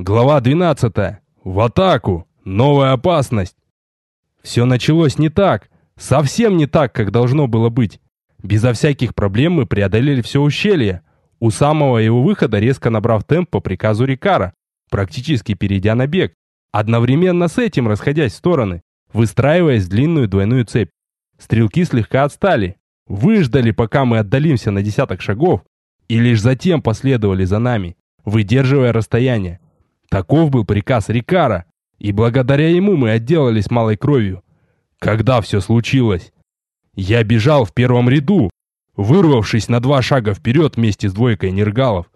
Глава 12. В атаку. Новая опасность. Все началось не так. Совсем не так, как должно было быть. Безо всяких проблем мы преодолели все ущелье. У самого его выхода, резко набрав темп по приказу Рикара, практически перейдя на бег, одновременно с этим расходясь в стороны, выстраиваясь в длинную двойную цепь. Стрелки слегка отстали, выждали, пока мы отдалимся на десяток шагов, и лишь затем последовали за нами, выдерживая расстояние. Таков был приказ Рикара, и благодаря ему мы отделались малой кровью. Когда все случилось? Я бежал в первом ряду, вырвавшись на два шага вперед вместе с двойкой нергалов.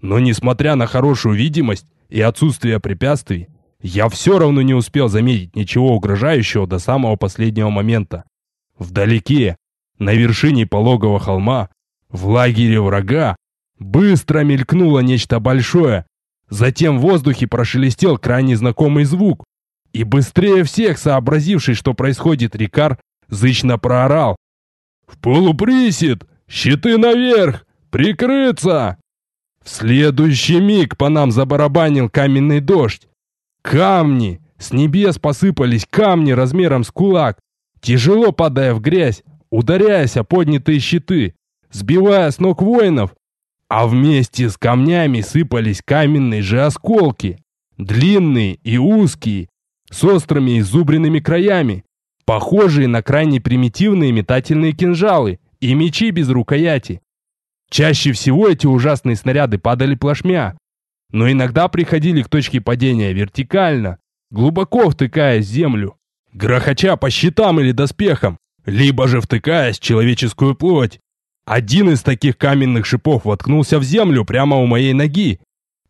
Но несмотря на хорошую видимость и отсутствие препятствий, я все равно не успел заметить ничего угрожающего до самого последнего момента. Вдалеке, на вершине пологого холма, в лагере врага, быстро мелькнуло нечто большое, затем в воздухе прошелестел крайне знакомый звук, и быстрее всех сообразивший, что происходит, Рикар зычно проорал. «В полуприсед! Щиты наверх! Прикрыться!» В следующий миг по нам забарабанил каменный дождь. Камни! С небес посыпались камни размером с кулак, тяжело падая в грязь, ударяясь о поднятые щиты, сбивая с ног воинов, а вместе с камнями сыпались каменные же осколки, длинные и узкие, с острыми изубренными краями, похожие на крайне примитивные метательные кинжалы и мечи без рукояти. Чаще всего эти ужасные снаряды падали плашмя, но иногда приходили к точке падения вертикально, глубоко втыкаясь в землю, грохоча по щитам или доспехам, либо же втыкаясь в человеческую плоть. Один из таких каменных шипов воткнулся в землю прямо у моей ноги,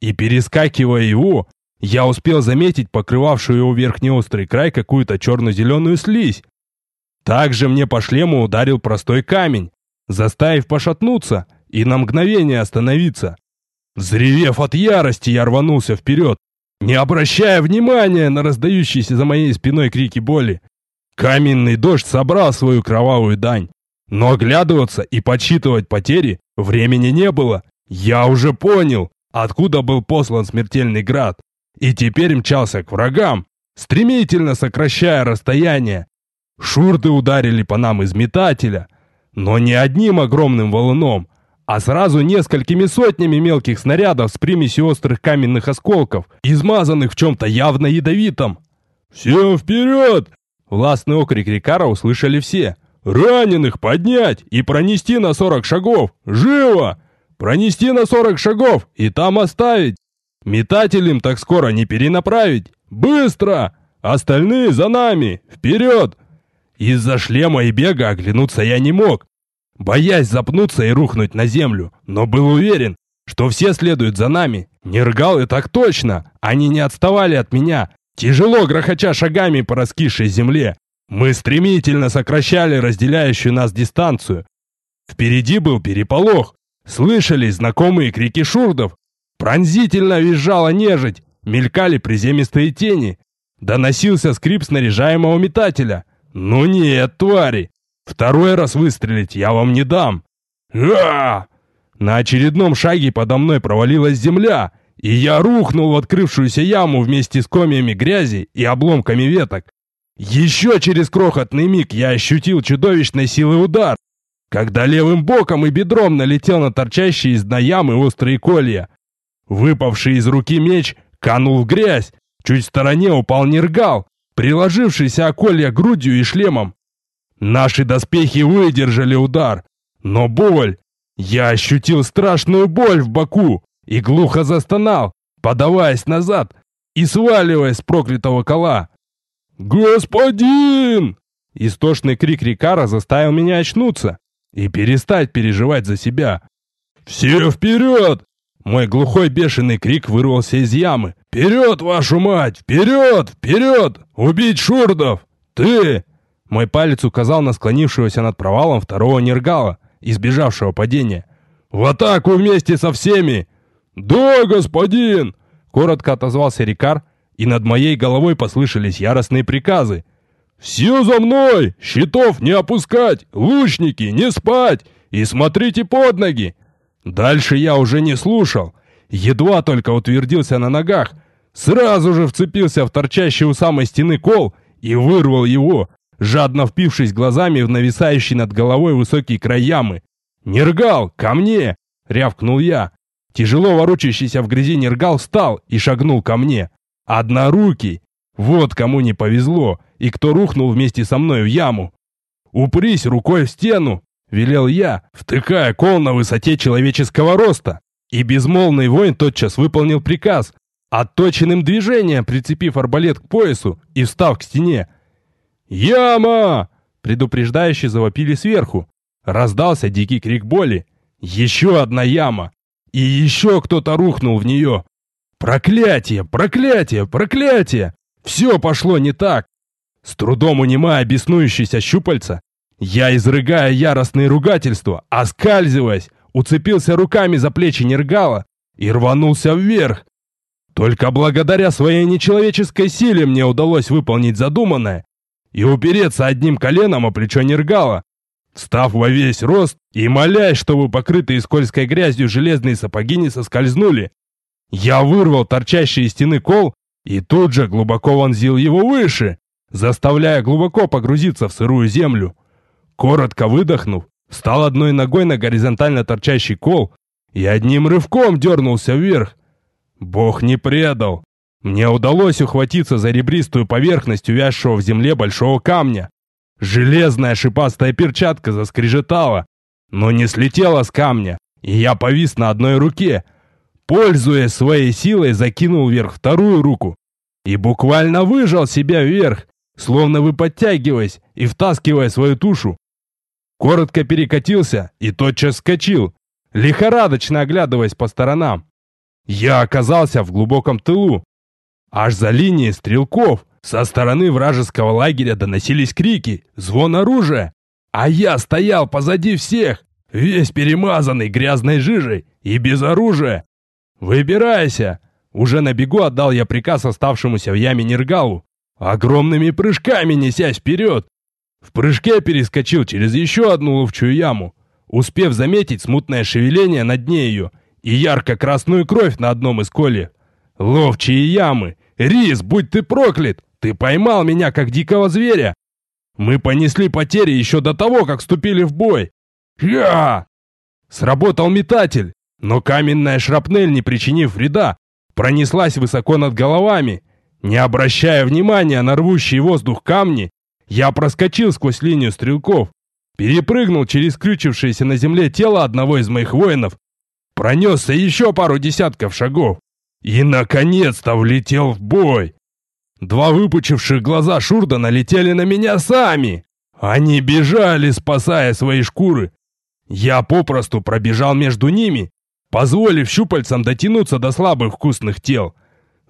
и перескакивая его, я успел заметить покрывавшую его верхний острый край какую-то черно-зеленую слизь. Также мне по шлему ударил простой камень, заставив пошатнуться и на мгновение остановиться. Взревев от ярости, я рванулся вперед, не обращая внимания на раздающиеся за моей спиной крики боли. Каменный дождь собрал свою кровавую дань. Но оглядываться и подсчитывать потери времени не было. Я уже понял, откуда был послан смертельный град. И теперь мчался к врагам, стремительно сокращая расстояние. Шурды ударили по нам из метателя, но не одним огромным валуном, а сразу несколькими сотнями мелких снарядов с примесью острых каменных осколков, измазанных в чем-то явно ядовитом. «Все вперед!» Властный окрик Рикара услышали все. «Раненых поднять и пронести на сорок шагов! Живо! Пронести на сорок шагов и там оставить! Метателям так скоро не перенаправить! Быстро! Остальные за нами! Вперед!» Из-за шлема и бега оглянуться я не мог, боясь запнуться и рухнуть на землю, но был уверен, что все следуют за нами. Не ргал и так точно, они не отставали от меня, тяжело грохоча шагами по раскисшей земле. Мы стремительно сокращали разделяющую нас дистанцию. Впереди был переполох, слышались знакомые крики шурдов, пронзительно визжала нежить, мелькали приземистые тени, доносился скрип снаряжаемого метателя. «Ну нет, твари! Второй раз выстрелить я вам не дам. А! На очередном шаге подо мной провалилась земля, и я рухнул в открывшуюся яму вместе с комьями грязи и обломками веток. Еще через крохотный миг я ощутил чудовищной силы удар, когда левым боком и бедром налетел на торчащие из дна ямы острые колья. Выпавший из руки меч канул в грязь, чуть в стороне упал нергал, приложившийся о колья грудью и шлемом. Наши доспехи выдержали удар, но боль... Я ощутил страшную боль в боку и глухо застонал, подаваясь назад и сваливаясь с проклятого кола. «Господин!» Истошный крик Рикара заставил меня очнуться и перестать переживать за себя. «Все вперед!» Мой глухой бешеный крик вырвался из ямы. «Вперед, вашу мать! Вперед! Вперед! Убить шурдов! Ты! Мой палец указал на склонившегося над провалом второго нергала, избежавшего падения. «В атаку вместе со всеми!» «Да, господин!» Коротко отозвался Рикар, и над моей головой послышались яростные приказы. «Все за мной! Щитов не опускать! Лучники, не спать! И смотрите под ноги!» Дальше я уже не слушал. Едва только утвердился на ногах, сразу же вцепился в торчащий у самой стены кол и вырвал его, жадно впившись глазами в нависающий над головой высокий край ямы. «Нергал, ко мне!» — рявкнул я. Тяжело ворочащийся в грязи Нергал встал и шагнул ко мне. Однорукий! Вот кому не повезло, и кто рухнул вместе со мной в яму. «Упрись рукой в стену!» — велел я, втыкая кол на высоте человеческого роста. И безмолвный воин тотчас выполнил приказ, отточенным движением прицепив арбалет к поясу и встав к стене. «Яма!» — предупреждающе завопили сверху. Раздался дикий крик боли. «Еще одна яма!» И еще кто-то рухнул в нее. Проклятие, проклятие, проклятие! Все пошло не так. С трудом унимая беснующиеся щупальца, я, изрыгая яростные ругательства, оскальзываясь, уцепился руками за плечи Нергала и рванулся вверх. Только благодаря своей нечеловеческой силе мне удалось выполнить задуманное и упереться одним коленом о плечо Нергала, встав во весь рост и молясь, чтобы покрытые скользкой грязью железные сапоги не соскользнули. Я вырвал торчащий из стены кол и тут же глубоко вонзил его выше, заставляя глубоко погрузиться в сырую землю. Коротко выдохнув, встал одной ногой на горизонтально торчащий кол и одним рывком дернулся вверх. Бог не предал. Мне удалось ухватиться за ребристую поверхность увязшего в земле большого камня. Железная шипастая перчатка заскрежетала, но не слетела с камня, и я повис на одной руке, пользуясь своей силой, закинул вверх вторую руку и буквально выжал себя вверх, словно вы подтягиваясь и втаскивая свою тушу. Коротко перекатился и тотчас скочил, лихорадочно оглядываясь по сторонам. Я оказался в глубоком тылу. Аж за линией стрелков со стороны вражеского лагеря доносились крики, звон оружия. А я стоял позади всех, весь перемазанный грязной жижей и без оружия. «Выбирайся!» Уже на бегу отдал я приказ оставшемуся в яме Нергалу, огромными прыжками несясь вперед. В прыжке перескочил через еще одну ловчую яму, успев заметить смутное шевеление на дне ее и ярко-красную кровь на одном из коле. Ловчие ямы! Рис, будь ты проклят! Ты поймал меня, как дикого зверя! Мы понесли потери еще до того, как вступили в бой. Я! Сработал метатель, но каменная шрапнель, не причинив вреда, пронеслась высоко над головами. Не обращая внимания на рвущий воздух камни, я проскочил сквозь линию стрелков, перепрыгнул через крючившееся на земле тело одного из моих воинов, пронесся еще пару десятков шагов и, наконец-то, влетел в бой. Два выпучивших глаза Шурда налетели на меня сами. Они бежали, спасая свои шкуры. Я попросту пробежал между ними позволив щупальцам дотянуться до слабых вкусных тел.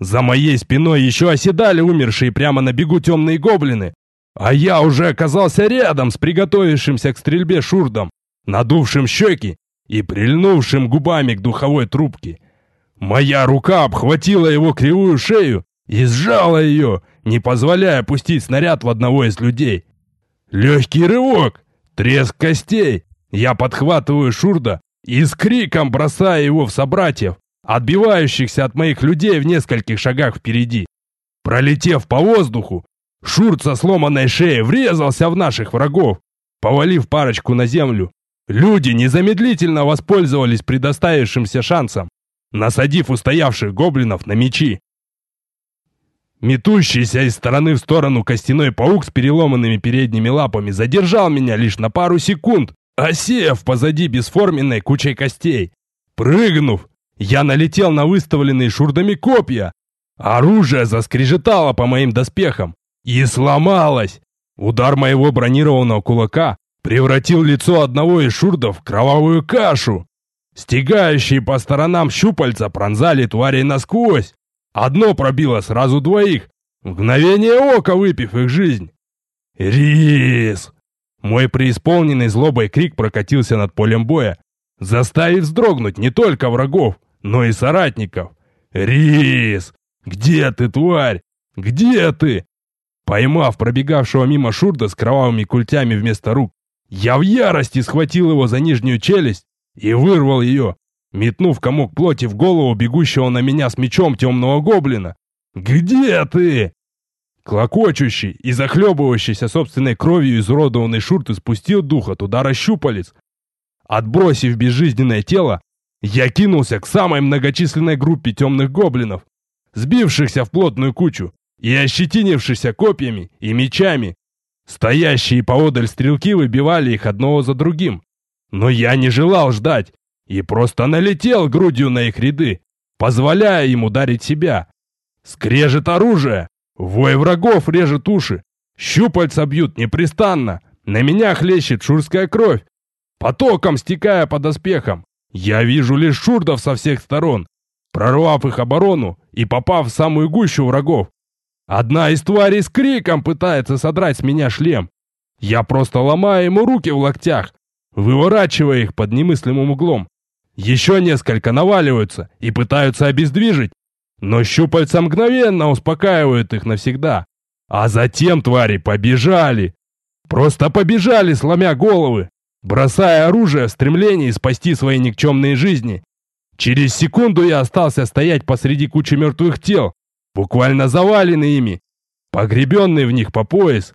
За моей спиной еще оседали умершие прямо на бегу темные гоблины, а я уже оказался рядом с приготовившимся к стрельбе шурдом, надувшим щеки и прильнувшим губами к духовой трубке. Моя рука обхватила его кривую шею и сжала ее, не позволяя пустить снаряд в одного из людей. Легкий рывок, треск костей. Я подхватываю шурда и с криком бросая его в собратьев, отбивающихся от моих людей в нескольких шагах впереди. Пролетев по воздуху, Шурт со сломанной шеей врезался в наших врагов, повалив парочку на землю. Люди незамедлительно воспользовались предоставившимся шансом, насадив устоявших гоблинов на мечи. Метущийся из стороны в сторону костяной паук с переломанными передними лапами задержал меня лишь на пару секунд, осев позади бесформенной кучей костей. Прыгнув, я налетел на выставленные шурдами копья. Оружие заскрежетало по моим доспехам и сломалось. Удар моего бронированного кулака превратил лицо одного из шурдов в кровавую кашу. Стегающие по сторонам щупальца пронзали тварей насквозь. Одно пробило сразу двоих, мгновение ока выпив их жизнь. «Рис!» Мой преисполненный злобой крик прокатился над полем боя, заставив вздрогнуть не только врагов, но и соратников. «Рис! Где ты, тварь? Где ты?» Поймав пробегавшего мимо Шурда с кровавыми культями вместо рук, я в ярости схватил его за нижнюю челюсть и вырвал ее, метнув комок плоти в голову бегущего на меня с мечом темного гоблина. Где ты?» Клокочущий и захлебывающийся собственной кровью изуродованный Шурт испустил дух от удара щупалец. Отбросив безжизненное тело, я кинулся к самой многочисленной группе темных гоблинов, сбившихся в плотную кучу и ощетинившихся копьями и мечами. Стоящие поодаль стрелки выбивали их одного за другим. Но я не желал ждать и просто налетел грудью на их ряды, позволяя им ударить себя. Скрежет оружие, вой врагов режет уши, щупальца бьют непрестанно, на меня хлещет шурская кровь, потоком стекая по доспехам. Я вижу лишь шурдов со всех сторон, прорвав их оборону и попав в самую гущу врагов. Одна из тварей с криком пытается содрать с меня шлем. Я просто ломаю ему руки в локтях, выворачивая их под немыслимым углом. Еще несколько наваливаются и пытаются обездвижить, но щупальца мгновенно успокаивают их навсегда. А затем твари побежали. Просто побежали, сломя головы, бросая оружие в стремлении спасти свои никчемные жизни. Через секунду я остался стоять посреди кучи мертвых тел, буквально заваленный ими, погребенный в них по пояс.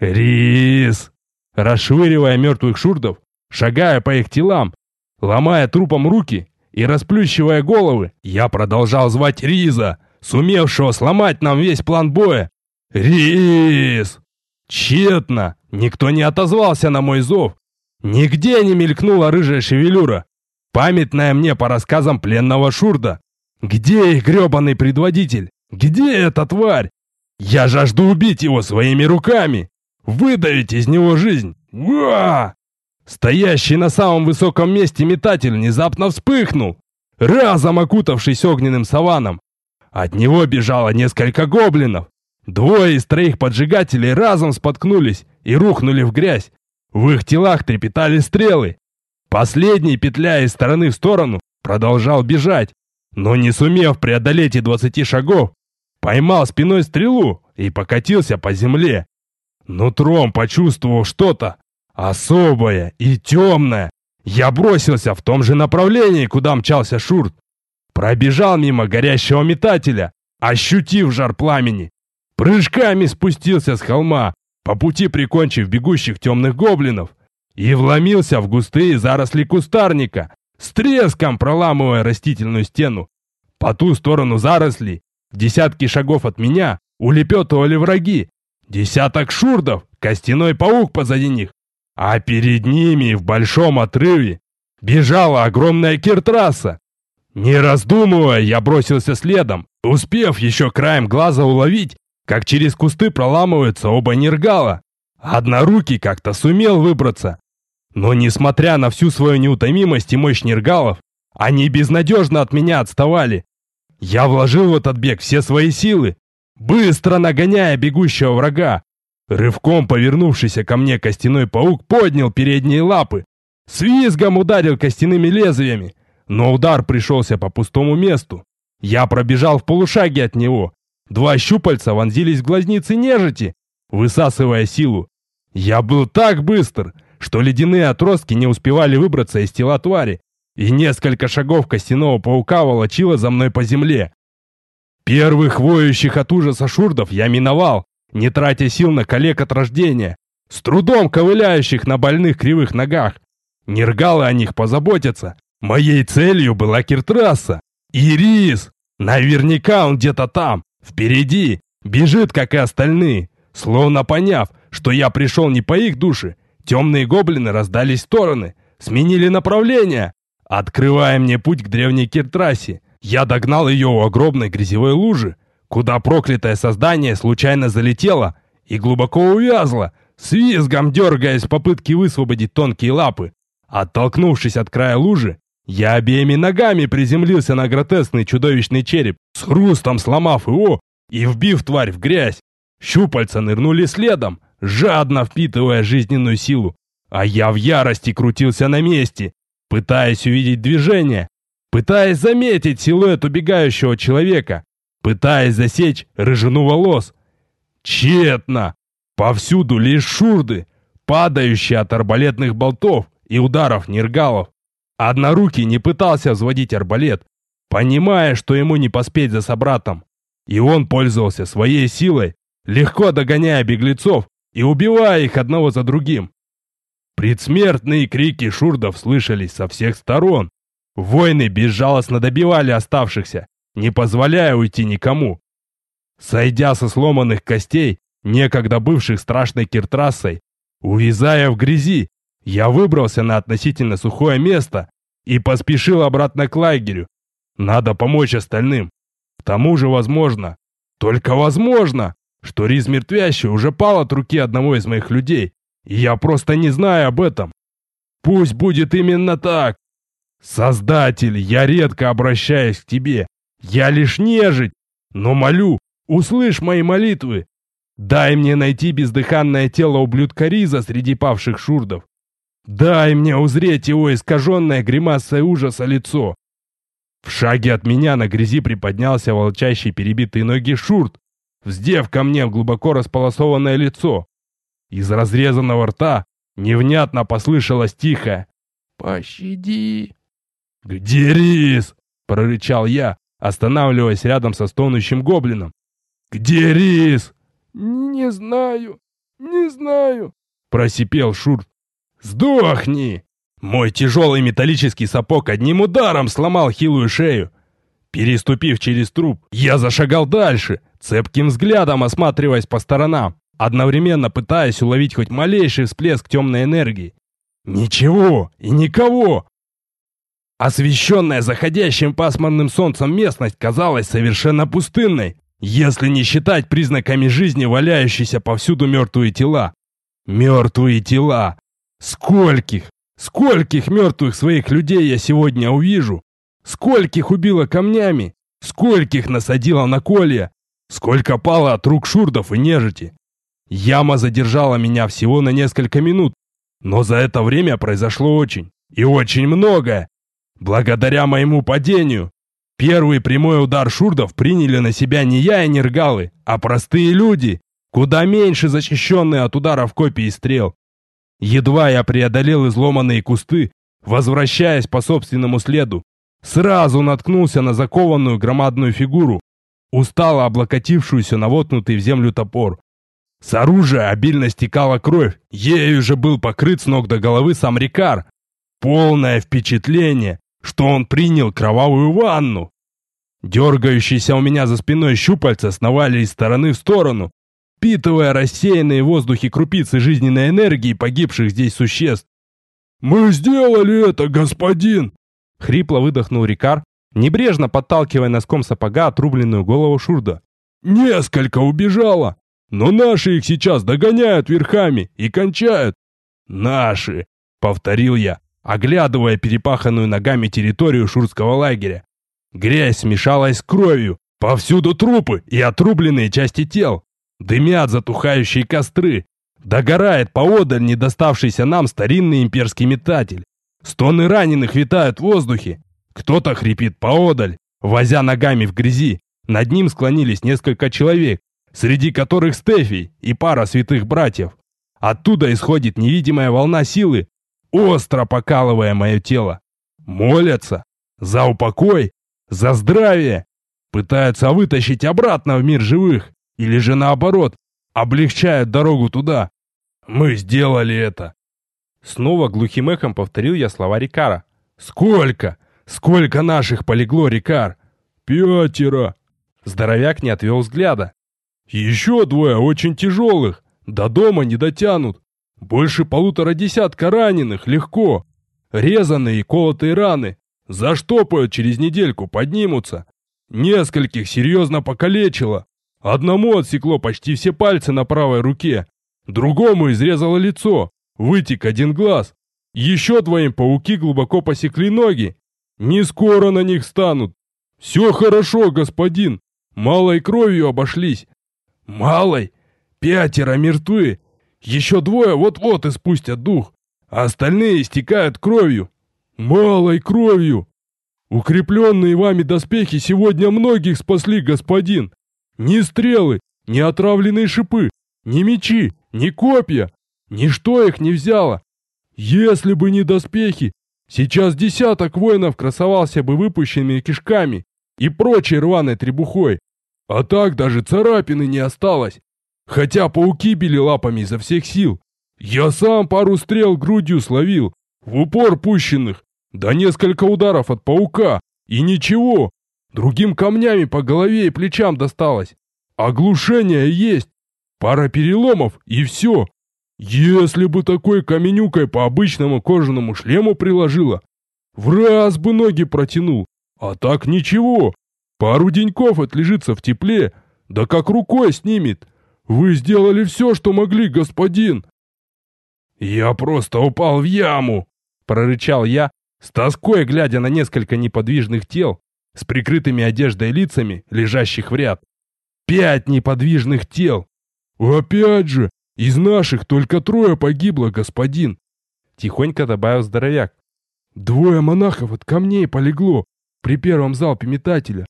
Рис! Расшвыривая мертвых шурдов, шагая по их телам, ломая трупом руки и расплющивая головы, я продолжал звать Риза, сумевшего сломать нам весь план боя. Рис! Тщетно! Никто не отозвался на мой зов. Нигде не мелькнула рыжая шевелюра, памятная мне по рассказам пленного Шурда. Где их гребаный предводитель? Где эта тварь? Я жажду убить его своими руками. Выдавить из него жизнь. Уа! Стоящий на самом высоком месте метатель внезапно вспыхнул, разом окутавшись огненным саваном. От него бежало несколько гоблинов. Двое из троих поджигателей разом споткнулись и рухнули в грязь. В их телах трепетали стрелы. Последний, петляя из стороны в сторону, продолжал бежать, но не сумев преодолеть и двадцати шагов, поймал спиной стрелу и покатился по земле. Нутром почувствовал что-то особое и темное. Я бросился в том же направлении, куда мчался Шурт. Пробежал мимо горящего метателя, ощутив жар пламени. Прыжками спустился с холма, по пути прикончив бегущих темных гоблинов, и вломился в густые заросли кустарника, с треском проламывая растительную стену. По ту сторону зарослей десятки шагов от меня улепетывали враги. Десяток шурдов, костяной паук позади них. А перед ними в большом отрыве бежала огромная киртрасса. Не раздумывая, я бросился следом, успев еще краем глаза уловить, как через кусты проламываются оба нергала. Однорукий как-то сумел выбраться. Но несмотря на всю свою неутомимость и мощь нергалов, они безнадежно от меня отставали. Я вложил в этот бег все свои силы, быстро нагоняя бегущего врага. Рывком повернувшийся ко мне костяной паук поднял передние лапы, с визгом ударил костяными лезвиями, но удар пришелся по пустому месту. Я пробежал в полушаге от него. Два щупальца вонзились в глазницы нежити, высасывая силу. Я был так быстр, что ледяные отростки не успевали выбраться из тела твари и несколько шагов костяного паука волочило за мной по земле. Первых воющих от ужаса шурдов я миновал, не тратя сил на коллег от рождения, с трудом ковыляющих на больных кривых ногах. Нергалы о них позаботятся. Моей целью была Киртрасса. Ирис! Наверняка он где-то там, впереди, бежит, как и остальные. Словно поняв, что я пришел не по их душе, темные гоблины раздались в стороны, сменили направление, Открывая мне путь к древней Киртрассе, я догнал ее у огромной грязевой лужи, куда проклятое создание случайно залетело и глубоко увязло, с визгом дергаясь в попытке высвободить тонкие лапы. Оттолкнувшись от края лужи, я обеими ногами приземлился на гротескный чудовищный череп, с хрустом сломав его и вбив тварь в грязь. Щупальца нырнули следом, жадно впитывая жизненную силу, а я в ярости крутился на месте, пытаясь увидеть движение, пытаясь заметить силуэт убегающего человека, пытаясь засечь рыжину волос. Тщетно! Повсюду лишь шурды, падающие от арбалетных болтов и ударов нергалов. Однорукий не пытался взводить арбалет, понимая, что ему не поспеть за собратом. И он пользовался своей силой, легко догоняя беглецов и убивая их одного за другим. Предсмертные крики шурдов слышались со всех сторон. Воины безжалостно добивали оставшихся, не позволяя уйти никому. Сойдя со сломанных костей, некогда бывших страшной киртрассой, увязая в грязи, я выбрался на относительно сухое место и поспешил обратно к лагерю. Надо помочь остальным. К тому же возможно, только возможно, что Риз Мертвящий уже пал от руки одного из моих людей, и я просто не знаю об этом. Пусть будет именно так. Создатель, я редко обращаюсь к тебе. Я лишь нежить, но молю, услышь мои молитвы. Дай мне найти бездыханное тело ублюдка Риза среди павших шурдов. Дай мне узреть его искаженное гримасой ужаса лицо. В шаге от меня на грязи приподнялся волчащий перебитые ноги шурт, вздев ко мне в глубоко располосованное лицо. Из разрезанного рта невнятно послышалось тихо «Пощади!» «Где Рис?» — прорычал я, останавливаясь рядом со стонущим гоблином. «Где Рис?» «Не знаю, не знаю», — просипел Шурт. «Сдохни!» Мой тяжелый металлический сапог одним ударом сломал хилую шею. Переступив через труп, я зашагал дальше, цепким взглядом осматриваясь по сторонам, одновременно пытаясь уловить хоть малейший всплеск темной энергии. Ничего и никого. Освещенная заходящим пасмурным солнцем местность казалась совершенно пустынной, если не считать признаками жизни валяющиеся повсюду мертвые тела. Мертвые тела! Скольких, скольких мертвых своих людей я сегодня увижу? Скольких убила камнями? Скольких насадила на колья? Сколько пало от рук шурдов и нежити? Яма задержала меня всего на несколько минут, но за это время произошло очень, и очень многое. Благодаря моему падению, первый прямой удар шурдов приняли на себя не я и не ргалы, а простые люди, куда меньше защищенные от ударов копий и стрел. Едва я преодолел изломанные кусты, возвращаясь по собственному следу, сразу наткнулся на закованную громадную фигуру, устало облокотившуюся на вотнутый в землю топор. С оружия обильно стекала кровь, ею же был покрыт с ног до головы сам Рикар. Полное впечатление, что он принял кровавую ванну. Дергающиеся у меня за спиной щупальца сновали из стороны в сторону, впитывая рассеянные в воздухе крупицы жизненной энергии погибших здесь существ. «Мы сделали это, господин!» Хрипло выдохнул Рикар, небрежно подталкивая носком сапога отрубленную голову Шурда. «Несколько убежало, но наши их сейчас догоняют верхами и кончают». «Наши!» — повторил я, оглядывая перепаханную ногами территорию шурского лагеря. Грязь смешалась с кровью, повсюду трупы и отрубленные части тел. Дымят затухающие костры. Догорает поодаль недоставшийся нам старинный имперский метатель. Стоны раненых витают в воздухе. Кто-то хрипит поодаль, возя ногами в грязи. Над ним склонились несколько человек, среди которых Стефий и пара святых братьев. Оттуда исходит невидимая волна силы, остро покалывая мое тело. Молятся за упокой, за здравие. Пытаются вытащить обратно в мир живых. Или же наоборот, облегчают дорогу туда. Мы сделали это. Снова глухим эхом повторил я слова Рикара. Сколько? Сколько наших полегло, Рикар? Пятеро. Здоровяк не отвел взгляда. Еще двое очень тяжелых. До дома не дотянут. Больше полутора десятка раненых, легко. Резанные и колотые раны. Заштопают через недельку, поднимутся. Нескольких серьезно покалечило. Одному отсекло почти все пальцы на правой руке, другому изрезало лицо, вытек один глаз. Еще двоим пауки глубоко посекли ноги. Не скоро на них станут. Все хорошо, господин. Малой кровью обошлись. Малой? Пятеро мертвы. Еще двое вот-вот испустят дух, а остальные истекают кровью. Малой кровью. Укрепленные вами доспехи сегодня многих спасли, господин. Ни стрелы, ни отравленные шипы, ни мечи, ни копья. Ничто их не взяло. Если бы не доспехи, сейчас десяток воинов красовался бы выпущенными кишками и прочей рваной требухой. А так даже царапины не осталось. Хотя пауки били лапами изо всех сил. Я сам пару стрел грудью словил, в упор пущенных, да несколько ударов от паука, и ничего. Другим камнями по голове и плечам досталось. Оглушение есть. Пара переломов и все. Если бы такой каменюкой по обычному кожаному шлему приложила, в раз бы ноги протянул. А так ничего. Пару деньков отлежится в тепле, да как рукой снимет. Вы сделали все, что могли, господин. Я просто упал в яму, прорычал я, с тоской глядя на несколько неподвижных тел с прикрытыми одеждой лицами, лежащих в ряд. Пять неподвижных тел. Опять же, из наших только трое погибло, господин. Тихонько добавил здоровяк. Двое монахов от камней полегло при первом залпе метателя.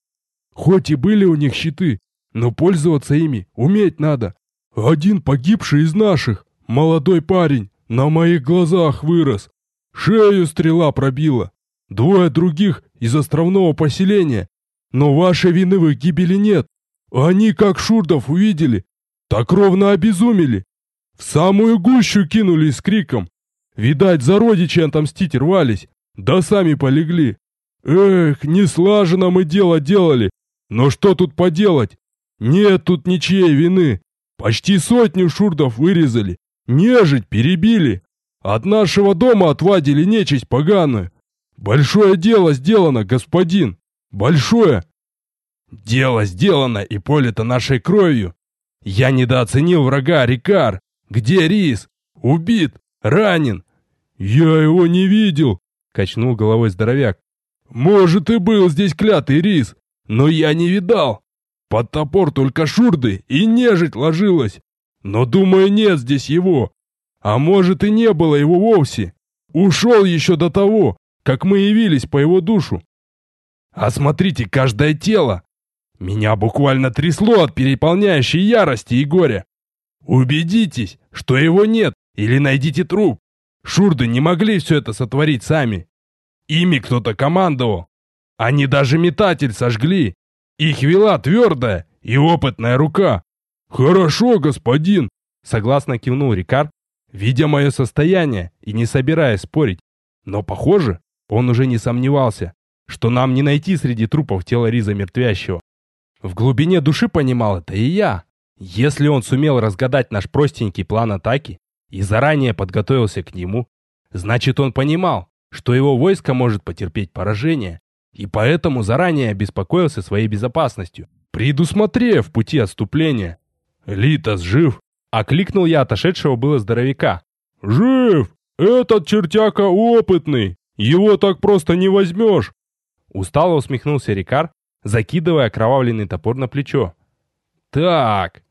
Хоть и были у них щиты, но пользоваться ими уметь надо. Один погибший из наших, молодой парень, на моих глазах вырос. Шею стрела пробила. Двое других из островного поселения. Но вашей вины в их гибели нет. Они, как шурдов увидели, так ровно обезумели. В самую гущу кинулись с криком. Видать, за родичей отомстить рвались, да сами полегли. Эх, не слаженно мы дело делали. Но что тут поделать? Нет тут ничьей вины. Почти сотню шурдов вырезали. Нежить перебили. От нашего дома отвадили нечисть поганую. Большое дело сделано, господин. Большое. Дело сделано и полито нашей кровью. Я недооценил врага, Рикар. Где Рис? Убит, ранен. Я его не видел, качнул головой здоровяк. Может и был здесь клятый Рис, но я не видал. Под топор только шурды и нежить ложилась. Но, думаю, нет здесь его. А может и не было его вовсе. Ушел еще до того, как мы явились по его душу. Осмотрите каждое тело. Меня буквально трясло от переполняющей ярости и горя. Убедитесь, что его нет, или найдите труп. Шурды не могли все это сотворить сами. Ими кто-то командовал. Они даже метатель сожгли. Их вела твердая и опытная рука. Хорошо, господин, согласно кивнул Рикар, видя мое состояние и не собираясь спорить. Но, похоже, он уже не сомневался, что нам не найти среди трупов тело Риза мертвящего. В глубине души понимал это и я. Если он сумел разгадать наш простенький план атаки и заранее подготовился к нему, значит он понимал, что его войско может потерпеть поражение, и поэтому заранее обеспокоился своей безопасностью, предусмотрев пути отступления. «Литос жив?» — окликнул я отошедшего было здоровяка. «Жив! Этот чертяка опытный! Его так просто не возьмешь!» Устало усмехнулся Рикар, закидывая окровавленный топор на плечо. «Так,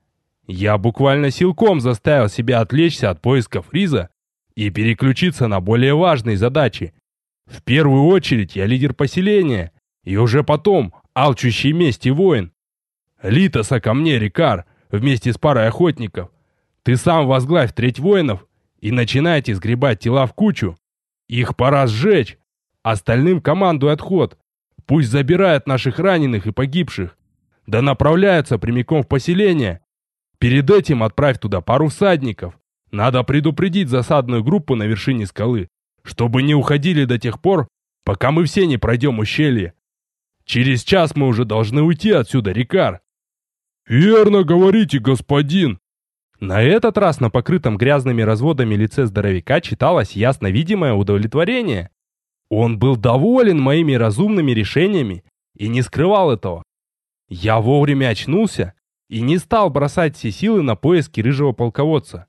я буквально силком заставил себя отвлечься от поиска фриза и переключиться на более важные задачи. В первую очередь я лидер поселения, и уже потом алчущий мести воин. Литоса ко мне, Рикар, вместе с парой охотников. Ты сам возглавь треть воинов и начинайте сгребать тела в кучу. Их пора сжечь. Остальным командуй отход. Пусть забирают наших раненых и погибших. Да направляются прямиком в поселение. Перед этим отправь туда пару всадников. Надо предупредить засадную группу на вершине скалы, чтобы не уходили до тех пор, пока мы все не пройдем ущелье. Через час мы уже должны уйти отсюда, Рикар. Верно говорите, господин. На этот раз на покрытом грязными разводами лице здоровяка читалось ясно видимое удовлетворение. Он был доволен моими разумными решениями и не скрывал этого. Я вовремя очнулся и не стал бросать все силы на поиски рыжего полководца.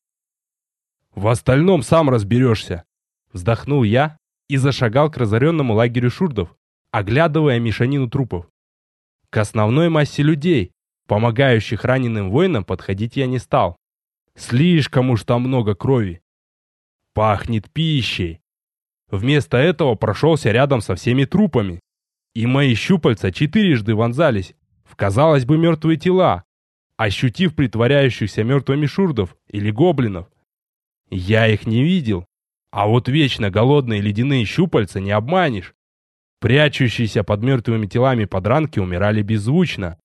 «В остальном сам разберешься», — вздохнул я и зашагал к разоренному лагерю шурдов, оглядывая мешанину трупов. К основной массе людей, помогающих раненым воинам, подходить я не стал. Слишком уж там много крови. Пахнет пищей. Вместо этого прошелся рядом со всеми трупами. И мои щупальца четырежды вонзались в, казалось бы, мертвые тела, ощутив притворяющихся мертвыми шурдов или гоблинов. Я их не видел, а вот вечно голодные ледяные щупальца не обманешь. Прячущиеся под мертвыми телами подранки умирали беззвучно.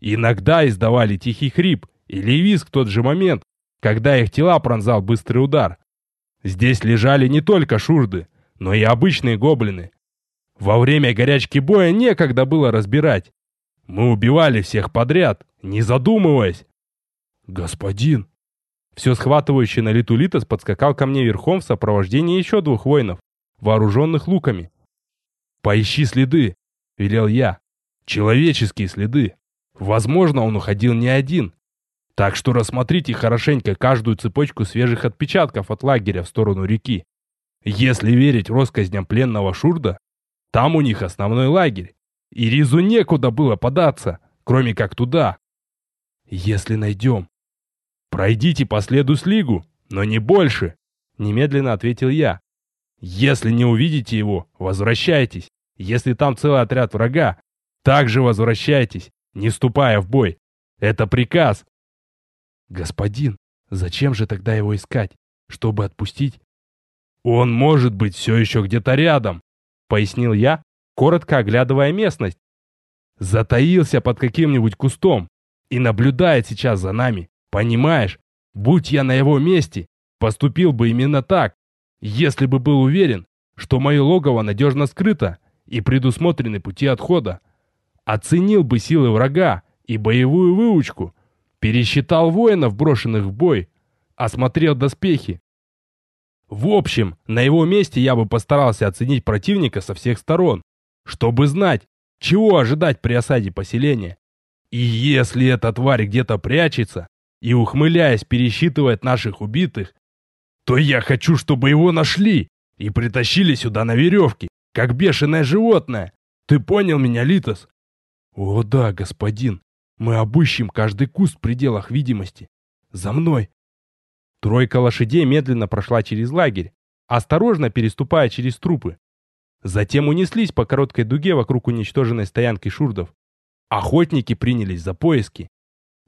иногда издавали тихий хрип или визг в тот же момент, когда их тела пронзал быстрый удар. Здесь лежали не только шурды, но и обычные гоблины. Во время горячки боя некогда было разбирать. Мы убивали всех подряд, не задумываясь. «Господин!» Все схватывающий на лету Литос подскакал ко мне верхом в сопровождении еще двух воинов, вооруженных луками. «Поищи следы!» — велел я. «Человеческие следы. Возможно, он уходил не один. Так что рассмотрите хорошенько каждую цепочку свежих отпечатков от лагеря в сторону реки. Если верить россказням пленного Шурда, там у них основной лагерь, и Ризу некуда было податься, кроме как туда. Если найдем. Пройдите по следу Слигу, но не больше, немедленно ответил я. Если не увидите его, возвращайтесь. Если там целый отряд врага, также возвращайтесь, не вступая в бой. Это приказ. Господин, зачем же тогда его искать? Чтобы отпустить? Он может быть все еще где-то рядом, пояснил я, коротко оглядывая местность. Затаился под каким-нибудь кустом и наблюдает сейчас за нами. Понимаешь? Будь я на его месте, поступил бы именно так, если бы был уверен, что мое логово надежно скрыто и предусмотрены пути отхода. Оценил бы силы врага и боевую выучку, пересчитал воинов, брошенных в бой, осмотрел доспехи. В общем, на его месте я бы постарался оценить противника со всех сторон, чтобы знать, чего ожидать при осаде поселения. И если эта тварь где-то прячется и, ухмыляясь, пересчитывает наших убитых, то я хочу, чтобы его нашли и притащили сюда на веревке, как бешеное животное. Ты понял меня, Литос? О да, господин. Мы обыщем каждый куст в пределах видимости. За мной. Тройка лошадей медленно прошла через лагерь, осторожно переступая через трупы. Затем унеслись по короткой дуге вокруг уничтоженной стоянки шурдов. Охотники принялись за поиски.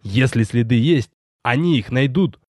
Если следы есть, они их найдут.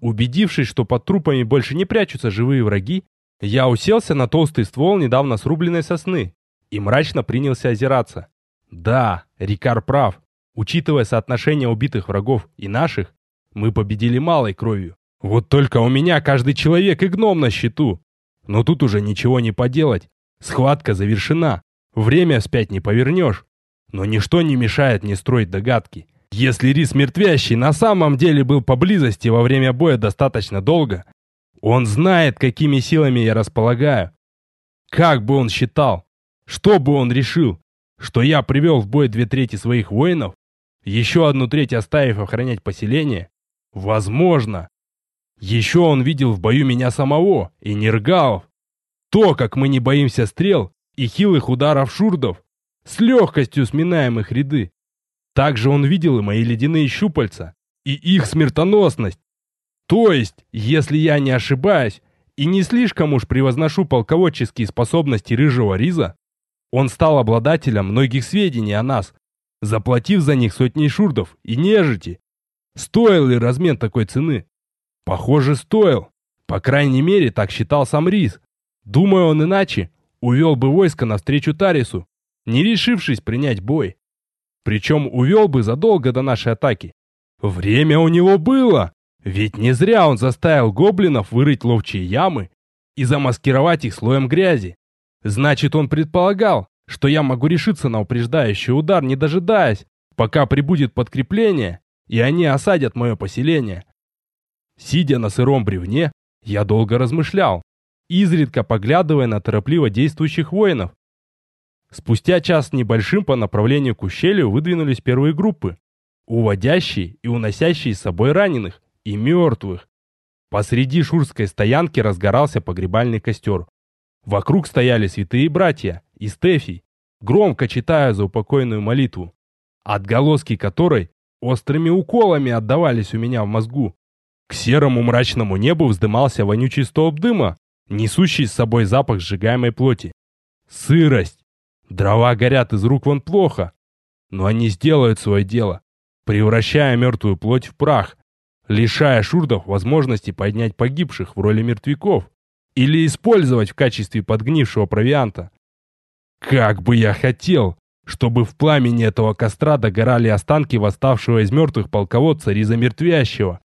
Убедившись, что под трупами больше не прячутся живые враги, я уселся на толстый ствол недавно срубленной сосны и мрачно принялся озираться. Да, Рикар прав. Учитывая соотношение убитых врагов и наших, мы победили малой кровью. Вот только у меня каждый человек и гном на счету. Но тут уже ничего не поделать. Схватка завершена. Время вспять не повернешь. Но ничто не мешает мне строить догадки. Если Рис мертвящий на самом деле был поблизости во время боя достаточно долго, он знает, какими силами я располагаю. Как бы он считал, что бы он решил, что я привел в бой две трети своих воинов, еще одну треть оставив охранять поселение? Возможно. Еще он видел в бою меня самого и Нергалов. То, как мы не боимся стрел и хилых ударов шурдов, с легкостью сминаем их ряды. Также он видел и мои ледяные щупальца, и их смертоносность. То есть, если я не ошибаюсь, и не слишком уж превозношу полководческие способности рыжего Риза, он стал обладателем многих сведений о нас, заплатив за них сотни шурдов и нежити. Стоил ли размен такой цены? Похоже, стоил. По крайней мере, так считал сам Риз. Думаю, он иначе увел бы войско навстречу Тарису, не решившись принять бой. Причем увел бы задолго до нашей атаки. Время у него было, ведь не зря он заставил гоблинов вырыть ловчие ямы и замаскировать их слоем грязи. Значит, он предполагал, что я могу решиться на упреждающий удар, не дожидаясь, пока прибудет подкрепление, и они осадят мое поселение. Сидя на сыром бревне, я долго размышлял, изредка поглядывая на торопливо действующих воинов, Спустя час небольшим по направлению к ущелью выдвинулись первые группы, уводящие и уносящие с собой раненых и мертвых. Посреди шурской стоянки разгорался погребальный костер. Вокруг стояли святые братья и Стефий, громко читая за упокойную молитву, отголоски которой острыми уколами отдавались у меня в мозгу. К серому мрачному небу вздымался вонючий столб дыма, несущий с собой запах сжигаемой плоти. Сырость, Дрова горят из рук вон плохо, но они сделают свое дело, превращая мертвую плоть в прах, лишая шурдов возможности поднять погибших в роли мертвяков или использовать в качестве подгнившего провианта. Как бы я хотел, чтобы в пламени этого костра догорали останки восставшего из мертвых полководца Риза Мертвящего.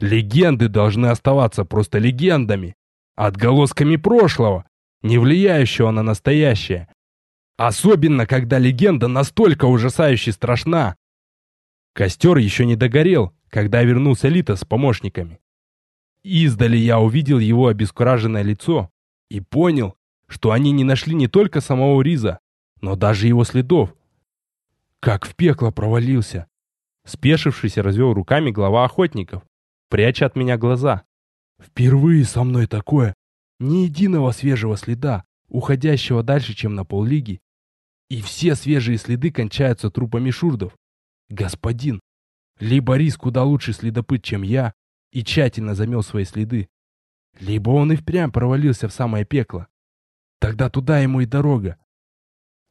Легенды должны оставаться просто легендами, отголосками прошлого, не влияющего на настоящее. Особенно, когда легенда настолько ужасающе страшна. Костер еще не догорел, когда вернулся Лита с помощниками. Издали я увидел его обескураженное лицо и понял, что они не нашли не только самого Риза, но даже его следов. Как в пекло провалился. Спешившись, развел руками глава охотников, пряча от меня глаза. Впервые со мной такое. Ни единого свежего следа, уходящего дальше, чем на поллиги. И все свежие следы кончаются трупами шурдов. Господин, либо Риз куда лучше следопыт, чем я, и тщательно замел свои следы. Либо он и впрямь провалился в самое пекло. Тогда туда ему и дорога.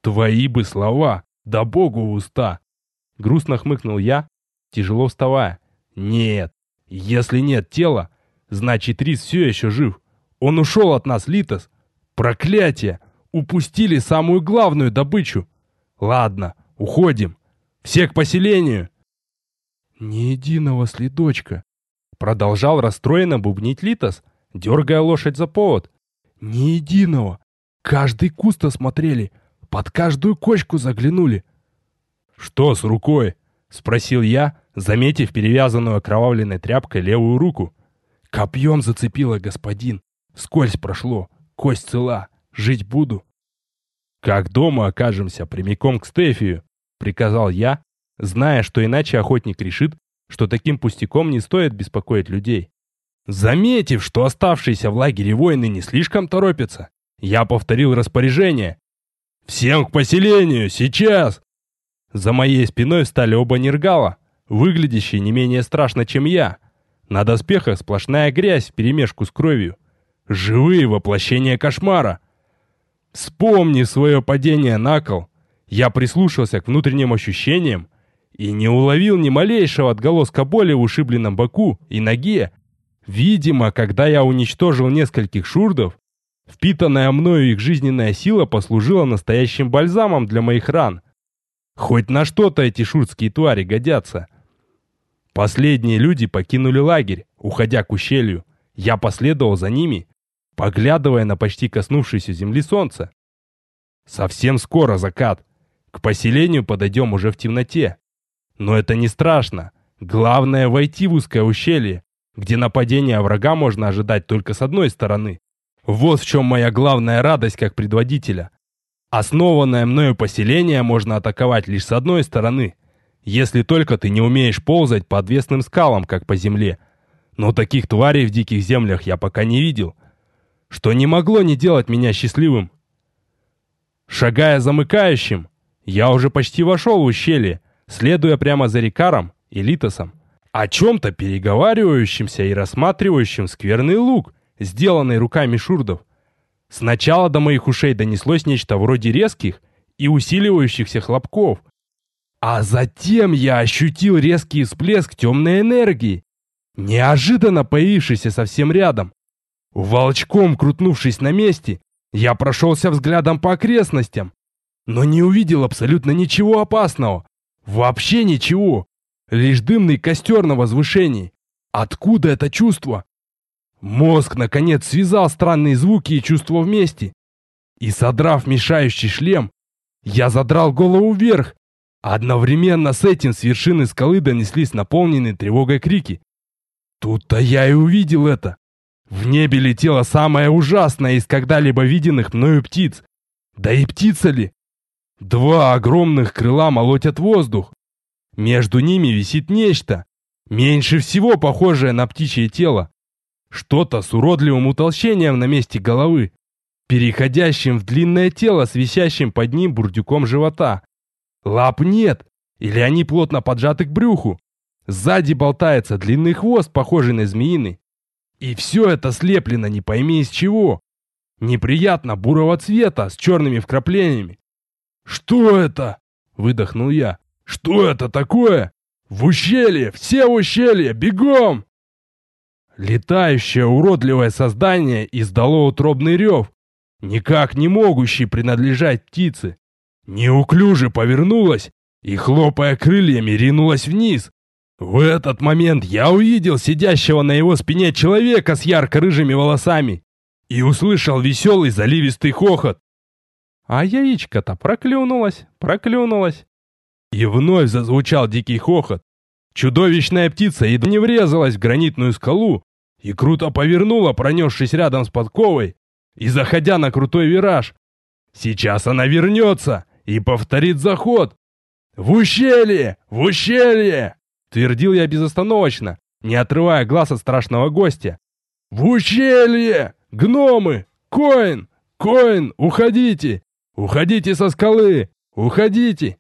Твои бы слова, да богу уста! Грустно хмыкнул я, тяжело вставая. Нет, если нет тела, значит Рис все еще жив. Он ушел от нас, Литос. Проклятие! Упустили самую главную добычу. Ладно, уходим. Все к поселению. Ни единого следочка. Продолжал расстроенно бубнить Литос, дергая лошадь за повод. Ни единого. Каждый куст осмотрели, под каждую кочку заглянули. «Что с рукой?» — спросил я, заметив перевязанную окровавленной тряпкой левую руку. «Копьем зацепило, господин. Скользь прошло. Кость цела. Жить буду». «Как дома окажемся, прямиком к Стефию», — приказал я, зная, что иначе охотник решит, что таким пустяком не стоит беспокоить людей. Заметив, что оставшиеся в лагере воины не слишком торопятся, я повторил распоряжение. «Всем к поселению! Сейчас!» За моей спиной встали оба нергала, выглядящие не менее страшно, чем я. На доспехах сплошная грязь вперемешку с кровью. Живые воплощения кошмара. Вспомни свое падение на кол, я прислушался к внутренним ощущениям и не уловил ни малейшего отголоска боли в ушибленном боку и ноге. Видимо, когда я уничтожил нескольких шурдов, Впитанная мною их жизненная сила послужила настоящим бальзамом для моих ран. Хоть на что-то эти шуртские твари годятся. Последние люди покинули лагерь, уходя к ущелью. Я последовал за ними, поглядывая на почти коснувшееся земли солнце. Совсем скоро закат. К поселению подойдем уже в темноте. Но это не страшно. Главное войти в узкое ущелье, где нападение врага можно ожидать только с одной стороны. Вот в чем моя главная радость как предводителя. Основанное мною поселение можно атаковать лишь с одной стороны, если только ты не умеешь ползать по отвесным скалам, как по земле. Но таких тварей в диких землях я пока не видел, что не могло не делать меня счастливым. Шагая замыкающим, я уже почти вошел в ущелье, следуя прямо за Рикаром и Литосом, о чем-то переговаривающимся и рассматривающим скверный лук, сделанный руками шурдов. Сначала до моих ушей донеслось нечто вроде резких и усиливающихся хлопков. А затем я ощутил резкий всплеск темной энергии, неожиданно появившийся совсем рядом. Волчком крутнувшись на месте, я прошелся взглядом по окрестностям, но не увидел абсолютно ничего опасного. Вообще ничего. Лишь дымный костер на возвышении. Откуда это чувство? Мозг, наконец, связал странные звуки и чувства вместе. И, содрав мешающий шлем, я задрал голову вверх. Одновременно с этим с вершины скалы донеслись наполненные тревогой крики. Тут-то я и увидел это. В небе летела самая ужасная из когда-либо виденных мною птиц. Да и птица ли? Два огромных крыла молотят воздух. Между ними висит нечто, меньше всего похожее на птичье тело. Что-то с уродливым утолщением на месте головы, переходящим в длинное тело с висящим под ним бурдюком живота. Лап нет, или они плотно поджаты к брюху. Сзади болтается длинный хвост, похожий на змеиный. И все это слеплено не пойми из чего. Неприятно бурого цвета, с черными вкраплениями. «Что это?» — выдохнул я. «Что это такое? В ущелье! Все в ущелье! Бегом!» Летающее уродливое создание издало утробный рев, никак не могущий принадлежать птице. неуклюже повернулась и, хлопая крыльями, ринулась вниз. В этот момент я увидел сидящего на его спине человека с ярко-рыжими волосами и услышал веселый заливистый хохот. А яичко-то проклюнулось, проклюнулось. И вновь зазвучал дикий хохот. Чудовищная птица едва не врезалась в гранитную скалу и круто повернула, пронесшись рядом с подковой и заходя на крутой вираж. Сейчас она вернется и повторит заход. «В ущелье! В ущелье!» Твердил я безостановочно, не отрывая глаз от страшного гостя. «В ущелье! Гномы! Коин! Коин! Уходите! Уходите со скалы! Уходите!»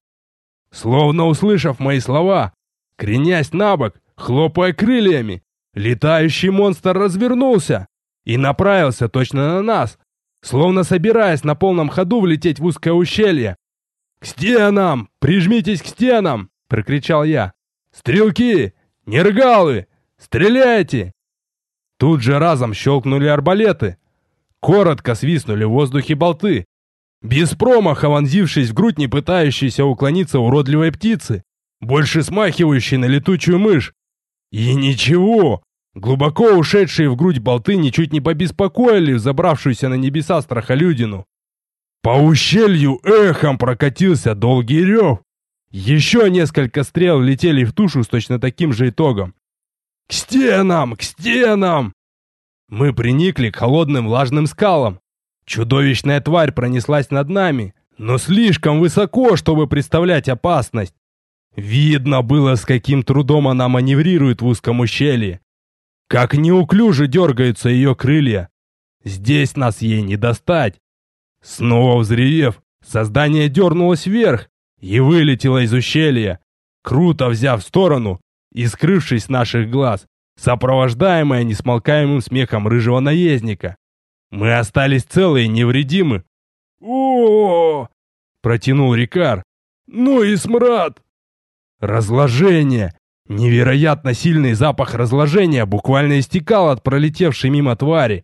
Словно услышав мои слова, кренясь на бок, хлопая крыльями, летающий монстр развернулся и направился точно на нас, словно собираясь на полном ходу влететь в узкое ущелье. «К стенам! Прижмитесь к стенам!» — прокричал я. «Стрелки! Нергалы! Стреляйте!» Тут же разом щелкнули арбалеты. Коротко свистнули в воздухе болты. Без промаха вонзившись в грудь не пытающейся уклониться уродливой птицы, больше смахивающей на летучую мышь. И ничего, глубоко ушедшие в грудь болты ничуть не побеспокоили забравшуюся на небеса страхолюдину. По ущелью эхом прокатился долгий рев. Еще несколько стрел летели в тушу с точно таким же итогом. «К стенам! К стенам!» Мы приникли к холодным влажным скалам. Чудовищная тварь пронеслась над нами, но слишком высоко, чтобы представлять опасность. Видно было, с каким трудом она маневрирует в узком ущелье. Как неуклюже дергаются ее крылья. Здесь нас ей не достать. Снова взревев, создание дернулось вверх и вылетело из ущелья, круто взяв сторону и скрывшись с наших глаз, сопровождаемое несмолкаемым смехом рыжего наездника. Мы остались целы и невредимы. -о, -о протянул Рикар. «Ну и смрад!» Разложение! Невероятно сильный запах разложения буквально истекал от пролетевшей мимо твари.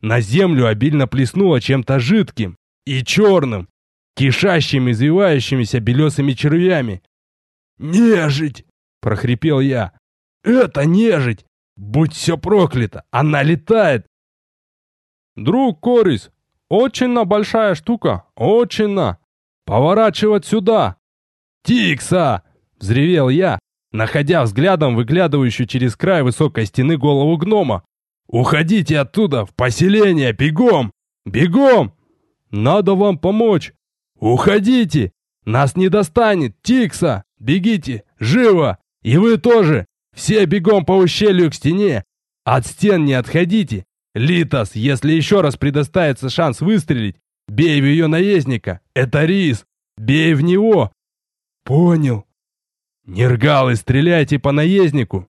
На землю обильно плеснуло чем-то жидким и черным, кишащим извивающимися белесыми червями. «Нежить!» — прохрипел я. «Это нежить! Будь все проклято! Она летает!» «Друг Корис, очень-на большая штука, очень-на! Поворачивать сюда!» «Тикса!» — взревел я, находя взглядом выглядывающую через край высокой стены голову гнома. «Уходите оттуда, в поселение, бегом! Бегом! Надо вам помочь! Уходите! Нас не достанет, Тикса! Бегите, живо! И вы тоже! Все бегом по ущелью к стене! От стен не отходите! Литос, если еще раз предоставится шанс выстрелить, бей в ее наездника! Это рис! Бей в него!» «Понял!» «Нергалы, стреляйте по наезднику!»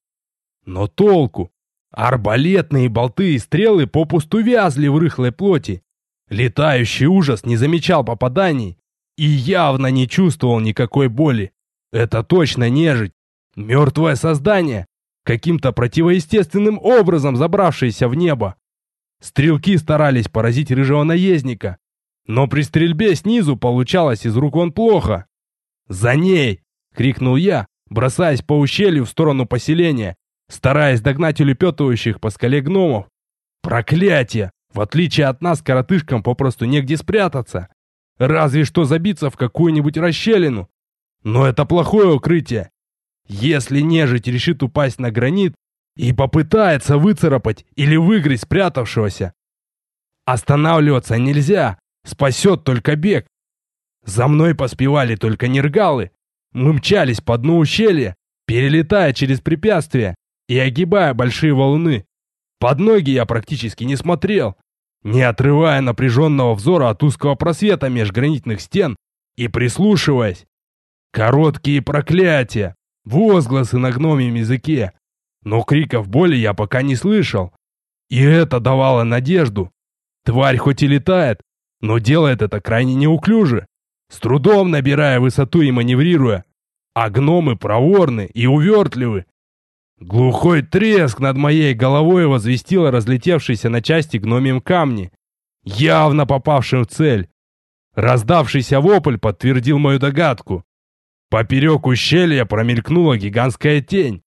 Но толку? Арбалетные болты и стрелы попусту вязли в рыхлой плоти. Летающий ужас не замечал попаданий и явно не чувствовал никакой боли. Это точно нежить. Мертвое создание, каким-то противоестественным образом забравшееся в небо. Стрелки старались поразить рыжего наездника, но при стрельбе снизу получалось из рук он плохо. «За ней!» — крикнул я, бросаясь по ущелью в сторону поселения, стараясь догнать улепетывающих по скале гномов. Проклятие! В отличие от нас, коротышкам попросту негде спрятаться. Разве что забиться в какую-нибудь расщелину. Но это плохое укрытие. Если нежить решит упасть на гранит и попытается выцарапать или выгрызть спрятавшегося, останавливаться нельзя, спасет только бег. За мной поспевали только нергалы, мы мчались по дну ущелья, перелетая через препятствия и огибая большие валуны. Под ноги я практически не смотрел, не отрывая напряженного взора от узкого просвета меж гранитных стен и прислушиваясь. Короткие проклятия, возгласы на гномьем языке. Но криков боли я пока не слышал. И это давало надежду. Тварь хоть и летает, но делает это крайне неуклюже с трудом набирая высоту и маневрируя. А гномы проворны и увертливы. Глухой треск над моей головой возвестил разлетевшийся на части гномием камни, явно попавшим в цель. Раздавшийся вопль подтвердил мою догадку. Поперек ущелья промелькнула гигантская тень,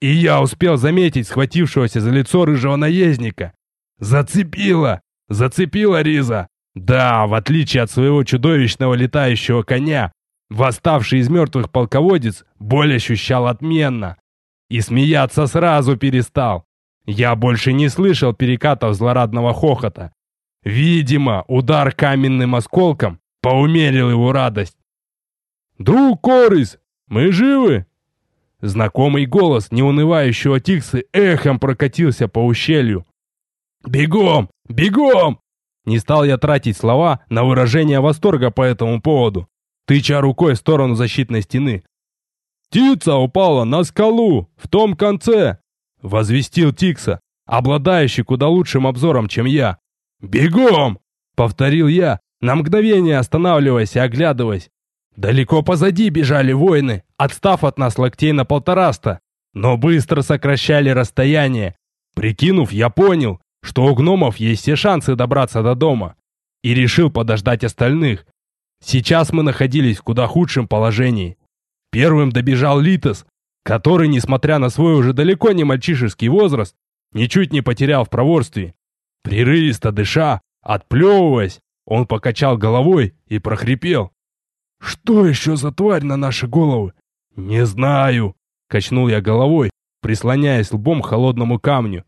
и я успел заметить схватившегося за лицо рыжего наездника. Зацепила! Зацепила Риза! Да, в отличие от своего чудовищного летающего коня, восставший из мертвых полководец боль ощущал отменно. И смеяться сразу перестал. Я больше не слышал перекатов злорадного хохота. Видимо, удар каменным осколком поумерил его радость. «Друг Корис, мы живы?» Знакомый голос неунывающего Тиксы эхом прокатился по ущелью. «Бегом! Бегом!» Не стал я тратить слова на выражение восторга по этому поводу, тыча рукой в сторону защитной стены. «Птица упала на скалу, в том конце!» Возвестил Тикса, обладающий куда лучшим обзором, чем я. «Бегом!» — повторил я, на мгновение останавливаясь и оглядываясь. Далеко позади бежали воины, отстав от нас локтей на полтораста, но быстро сокращали расстояние. Прикинув, я понял, что у гномов есть все шансы добраться до дома, и решил подождать остальных. Сейчас мы находились в куда худшем положении. Первым добежал Литос, который, несмотря на свой уже далеко не мальчишеский возраст, ничуть не потерял в проворстве. Прерывисто дыша, отплевываясь, он покачал головой и прохрипел. «Что еще за тварь на наши головы?» «Не знаю», — качнул я головой, прислоняясь лбом к холодному камню.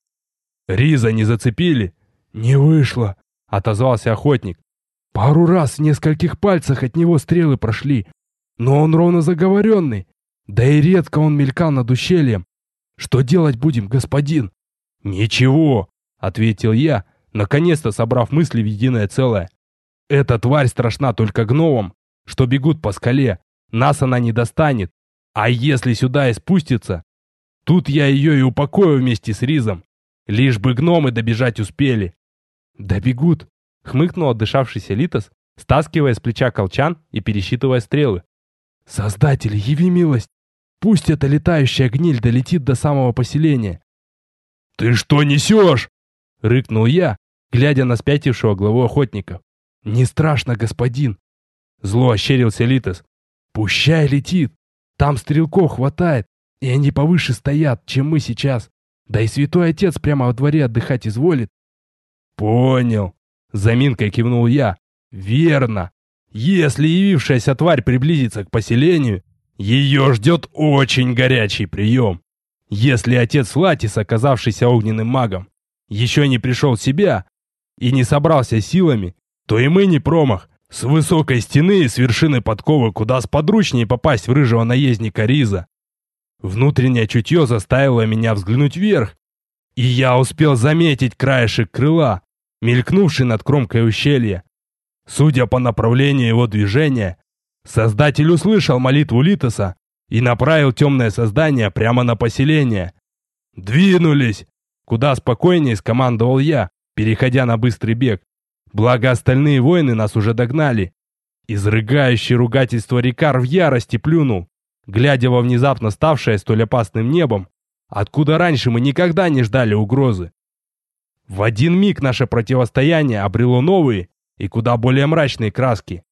«Риза не зацепили?» «Не вышло», — отозвался охотник. «Пару раз в нескольких пальцах от него стрелы прошли, но он ровно заговоренный. Да и редко он мелькал над ущельем. Что делать будем, господин?» «Ничего», — ответил я, наконец-то собрав мысли в единое целое. «Эта тварь страшна только гномам, что бегут по скале. Нас она не достанет. А если сюда и спустится, тут я ее и упокою вместе с Ризом. Лишь бы гномы добежать успели. Добегут, хмыкнул отдышавшийся Литос, стаскивая с плеча колчан и пересчитывая стрелы. Создатель, яви милость. Пусть эта летающая гниль долетит до самого поселения. Ты что несешь? Рыкнул я, глядя на спятившего главу охотников. Не страшно, господин, Зло ощерился Литос. «Пущай летит! Там стрелков хватает, и они повыше стоят, чем мы сейчас. Да и святой отец прямо во дворе отдыхать изволит». «Понял!» Заминкой кивнул я. «Верно! Если явившаяся тварь приблизится к поселению, ее ждет очень горячий прием. Если отец Латис, оказавшийся огненным магом, еще не пришел в себя и не собрался силами, то и мы не промах. С высокой стены и с вершины подковы куда сподручнее попасть в рыжего наездника Риза. Внутреннее чутье заставило меня взглянуть вверх, и я успел заметить краешек крыла, мелькнувший над кромкой ущелья. Судя по направлению его движения, Создатель услышал молитву Литоса и направил темное создание прямо на поселение. «Двинулись!» Куда спокойнее скомандовал я, переходя на быстрый бег. Благо остальные воины нас уже догнали. Изрыгающий ругательство Рикар в ярости плюнул, глядя во внезапно ставшее столь опасным небом, откуда раньше мы никогда не ждали угрозы. В один миг наше противостояние обрело новые и куда более мрачные краски.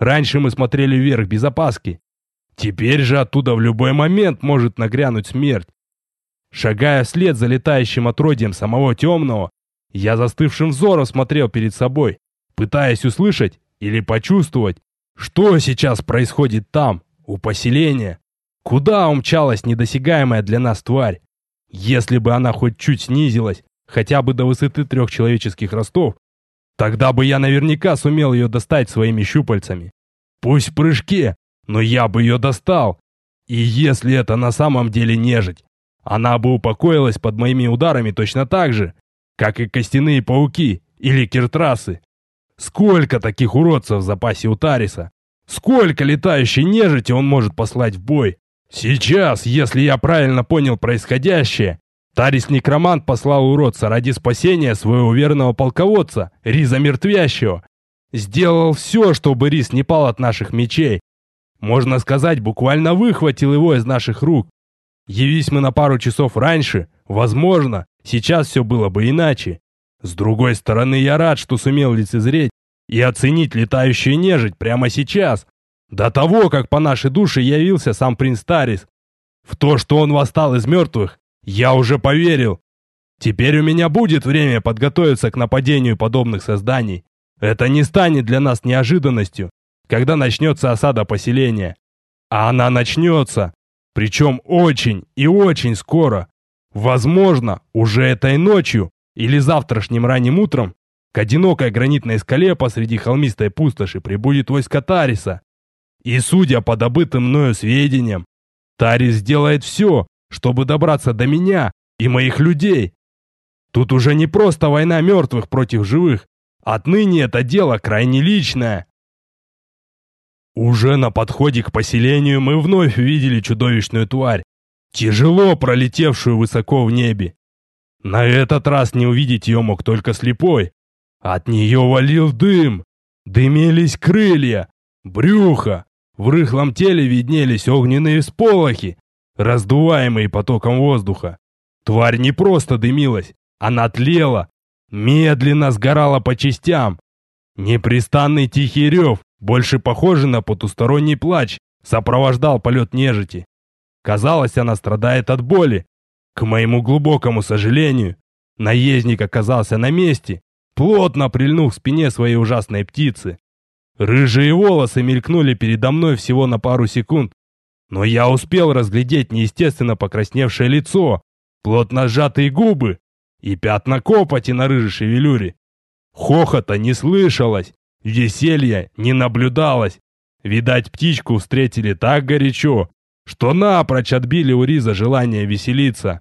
Раньше мы смотрели вверх без опаски. Теперь же оттуда в любой момент может нагрянуть смерть. Шагая вслед за летающим отродьем самого темного, я застывшим взором смотрел перед собой, пытаясь услышать или почувствовать, что сейчас происходит там, у поселения. Куда умчалась недосягаемая для нас тварь? Если бы она хоть чуть снизилась, хотя бы до высоты трех человеческих ростов, тогда бы я наверняка сумел ее достать своими щупальцами. Пусть в прыжке, но я бы ее достал. И если это на самом деле нежить, она бы упокоилась под моими ударами точно так же, как и костяные пауки или киртрасы. Сколько таких уродцев в запасе у Тариса? Сколько летающей нежити он может послать в бой? Сейчас, если я правильно понял происходящее, Тарис-некромант послал уродца ради спасения своего верного полководца, Риза Мертвящего. Сделал все, чтобы Риз не пал от наших мечей. Можно сказать, буквально выхватил его из наших рук. Явись мы на пару часов раньше, возможно, сейчас все было бы иначе. С другой стороны, я рад, что сумел лицезреть, и оценить летающую нежить прямо сейчас, до того, как по нашей душе явился сам принц Тарис. В то, что он восстал из мертвых, я уже поверил. Теперь у меня будет время подготовиться к нападению подобных созданий. Это не станет для нас неожиданностью, когда начнется осада поселения. А она начнется, причем очень и очень скоро. Возможно, уже этой ночью или завтрашним ранним утром к одинокой гранитной скале посреди холмистой пустоши прибудет войско Тариса. И судя по добытым мною сведениям, Тарис сделает все, чтобы добраться до меня и моих людей. Тут уже не просто война мертвых против живых. Отныне это дело крайне личное. Уже на подходе к поселению мы вновь видели чудовищную тварь, тяжело пролетевшую высоко в небе. На этот раз не увидеть ее мог только слепой. От нее валил дым, дымились крылья, брюхо, в рыхлом теле виднелись огненные сполохи, раздуваемые потоком воздуха. Тварь не просто дымилась, она тлела, медленно сгорала по частям. Непрестанный тихий рев, больше похожий на потусторонний плач, сопровождал полет нежити. Казалось, она страдает от боли. К моему глубокому сожалению, наездник оказался на месте, плотно прильнув к спине своей ужасной птицы. Рыжие волосы мелькнули передо мной всего на пару секунд, но я успел разглядеть неестественно покрасневшее лицо, плотно сжатые губы и пятна копоти на рыжей шевелюре. Хохота не слышалось, веселья не наблюдалось. Видать, птичку встретили так горячо, что напрочь отбили у Риза желание веселиться.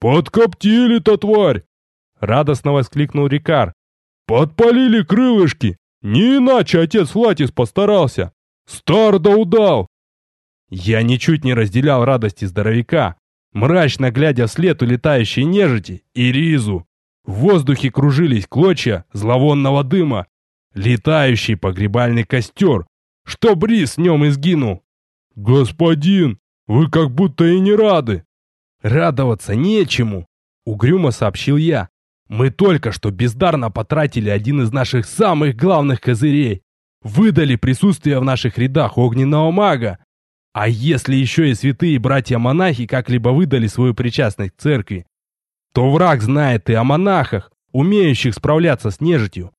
«Подкоптили-то, тварь!» — радостно воскликнул Рикар. «Подпалили крылышки! Не иначе отец Флатис постарался. Стар да удал. Я ничуть не разделял радости здоровяка, мрачно глядя вслед улетающей нежити и ризу. В воздухе кружились клочья зловонного дыма, летающий погребальный костер, что бриз в нем изгинул. «Господин, вы как будто и не рады!» «Радоваться нечему!» — угрюмо сообщил я, мы только что бездарно потратили один из наших самых главных козырей. Выдали присутствие в наших рядах огненного мага. А если еще и святые братья-монахи как-либо выдали свою причастность к церкви, то враг знает и о монахах, умеющих справляться с нежитью.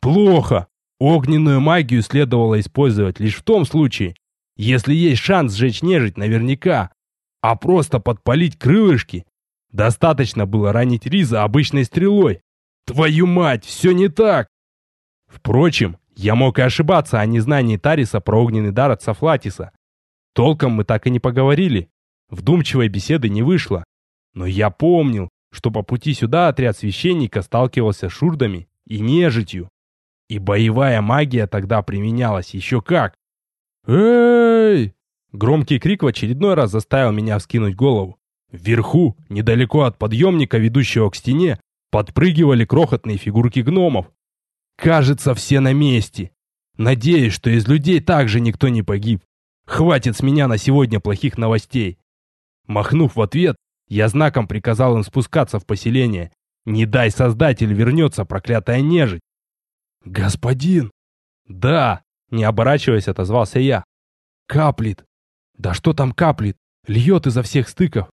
Плохо. Огненную магию следовало использовать лишь в том случае, если есть шанс сжечь нежить наверняка, а просто подпалить крылышки Достаточно было ранить Риза обычной стрелой. Твою мать, все не так! Впрочем, я мог и ошибаться о незнании Тариса про огненный дар от Сафлатиса. Толком мы так и не поговорили. Вдумчивой беседы не вышло. Но я помнил, что по пути сюда отряд священника сталкивался с шурдами и нежитью. И боевая магия тогда применялась еще как. «Эй!» Громкий крик в очередной раз заставил меня вскинуть голову. Вверху, недалеко от подъемника, ведущего к стене, подпрыгивали крохотные фигурки гномов. Кажется, все на месте. Надеюсь, что из людей также никто не погиб. Хватит с меня на сегодня плохих новостей. Махнув в ответ, я знаком приказал им спускаться в поселение. Не дай создатель вернется, проклятая нежить. Господин! Да, не оборачиваясь, отозвался я. Каплит. Да что там каплит? Льет изо всех стыков.